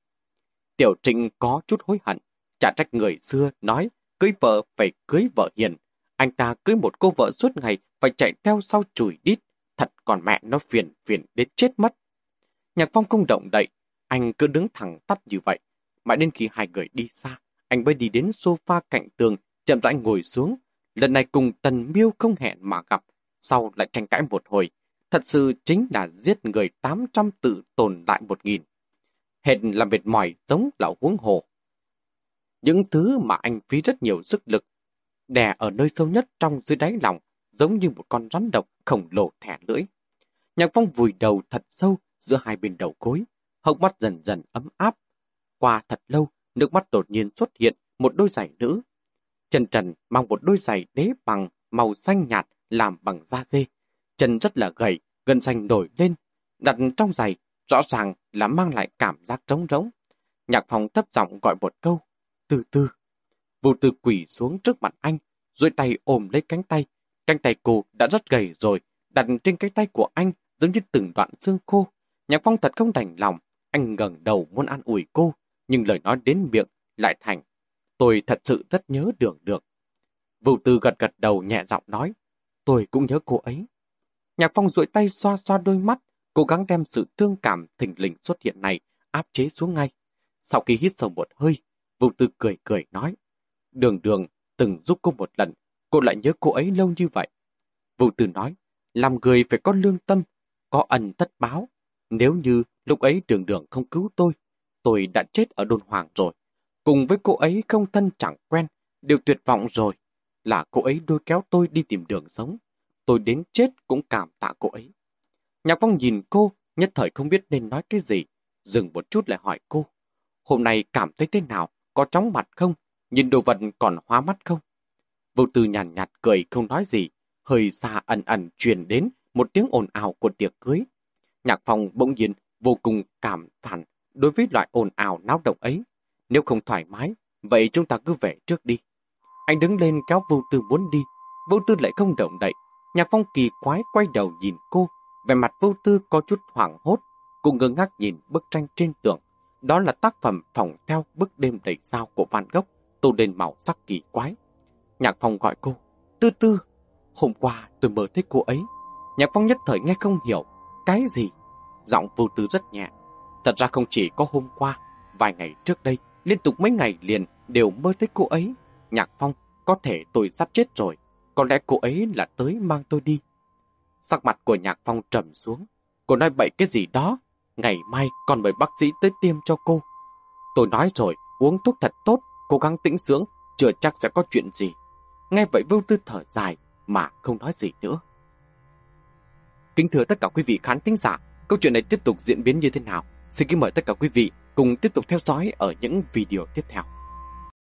Tiểu Trịnh có chút hối hận, trả trách người xưa nói cưới vợ phải cưới vợ hiền. Anh ta cưới một cô vợ suốt ngày phải chạy theo sau chùi đít, thật còn mẹ nó phiền phiền đến chết mất. Nhạc Phong không động đậy, anh cứ đứng thẳng tắp như vậy. Mãi đến khi hai người đi xa, anh mới đi đến sofa cạnh tường, chậm rãi ngồi xuống. Lần này cùng Tần Miêu không hẹn mà gặp, sau lại tranh cãi một hồi. Thật sự chính là giết người 800 tự tồn lại 1.000. Hẹn là mệt mỏi giống lão huống hồ. Những thứ mà anh phí rất nhiều sức lực, đè ở nơi sâu nhất trong dưới đáy lòng, giống như một con rắn độc khổng lồ thẻ lưỡi. Nhạc phong vùi đầu thật sâu giữa hai bên đầu cối, hốc mắt dần dần ấm áp. Qua thật lâu, nước mắt đột nhiên xuất hiện một đôi giày nữ. Chân trần mang một đôi giày đế bằng màu xanh nhạt làm bằng da dê. Chân rất là gầy, gân xanh nổi lên, đặt trong giày, rõ ràng là mang lại cảm giác trống rỗng. Nhạc Phong thấp giọng gọi một câu, từ từ. Vô tư quỷ xuống trước mặt anh, duỗi tay ôm lấy cánh tay. Cánh tay cô đã rất gầy rồi, đặt trên cánh tay của anh giống như từng đoạn xương khô. Nhạc phong thật không đành lòng, anh ngẩng đầu muốn an ủi cô, nhưng lời nói đến miệng lại thành. Tôi thật sự rất nhớ đường được. vũ tư gật gật đầu nhẹ giọng nói, tôi cũng nhớ cô ấy. Nhạc phong duỗi tay xoa xoa đôi mắt, cố gắng đem sự thương cảm thình lình xuất hiện này áp chế xuống ngay. Sau khi hít sâu một hơi, vũ Tư cười cười nói, đường đường từng giúp cô một lần, cô lại nhớ cô ấy lâu như vậy. Vũ Tư nói, làm người phải có lương tâm, có ẩn tất báo. Nếu như lúc ấy đường đường không cứu tôi, tôi đã chết ở đồn hoàng rồi. Cùng với cô ấy không thân chẳng quen, đều tuyệt vọng rồi. Là cô ấy đôi kéo tôi đi tìm đường sống. Tôi đến chết cũng cảm tạ cô ấy. Nhạc Phong nhìn cô, nhất thời không biết nên nói cái gì. Dừng một chút lại hỏi cô. Hôm nay cảm thấy thế nào? Có chóng mặt không? Nhìn đồ vật còn hóa mắt không? Vô tư nhàn nhạt, nhạt cười không nói gì. Hơi xa ẩn ẩn truyền đến một tiếng ồn ào của tiệc cưới. Nhạc phòng bỗng nhiên vô cùng cảm phản đối với loại ồn ào náo động ấy. Nếu không thoải mái, vậy chúng ta cứ về trước đi. Anh đứng lên kéo vô tư muốn đi. Vô tư lại không động đậy. Nhạc phong kỳ quái quay đầu nhìn cô. vẻ mặt vô tư có chút hoảng hốt. Cô ngơ ngác nhìn bức tranh trên tường. Đó là tác phẩm phòng theo bức đêm đầy sao của Van Gogh, tô lên màu sắc kỳ quái. Nhạc Phong gọi cô, tư tư. Hôm qua tôi mơ thấy cô ấy. Nhạc Phong nhất thời nghe không hiểu. Cái gì? Giọng vô tư rất nhẹ. Thật ra không chỉ có hôm qua, vài ngày trước đây, liên tục mấy ngày liền đều mơ thấy cô ấy. Nhạc Phong, có thể tôi sắp chết rồi. Có lẽ cô ấy là tới mang tôi đi. Sắc mặt của Nhạc Phong trầm xuống. Cô nói bậy cái gì đó, Ngày mai còn mời bác sĩ tới tiêm cho cô. Tôi nói rồi, uống thuốc thật tốt, cố gắng tĩnh dưỡng, chưa chắc sẽ có chuyện gì. Nghe vậy Vưu Tư thở dài mà không nói gì nữa. Kính thưa tất cả quý vị khán thính giả, câu chuyện này tiếp tục diễn biến như thế nào? Xin kính mời tất cả quý vị Cùng tiếp tục theo dõi ở những video tiếp theo.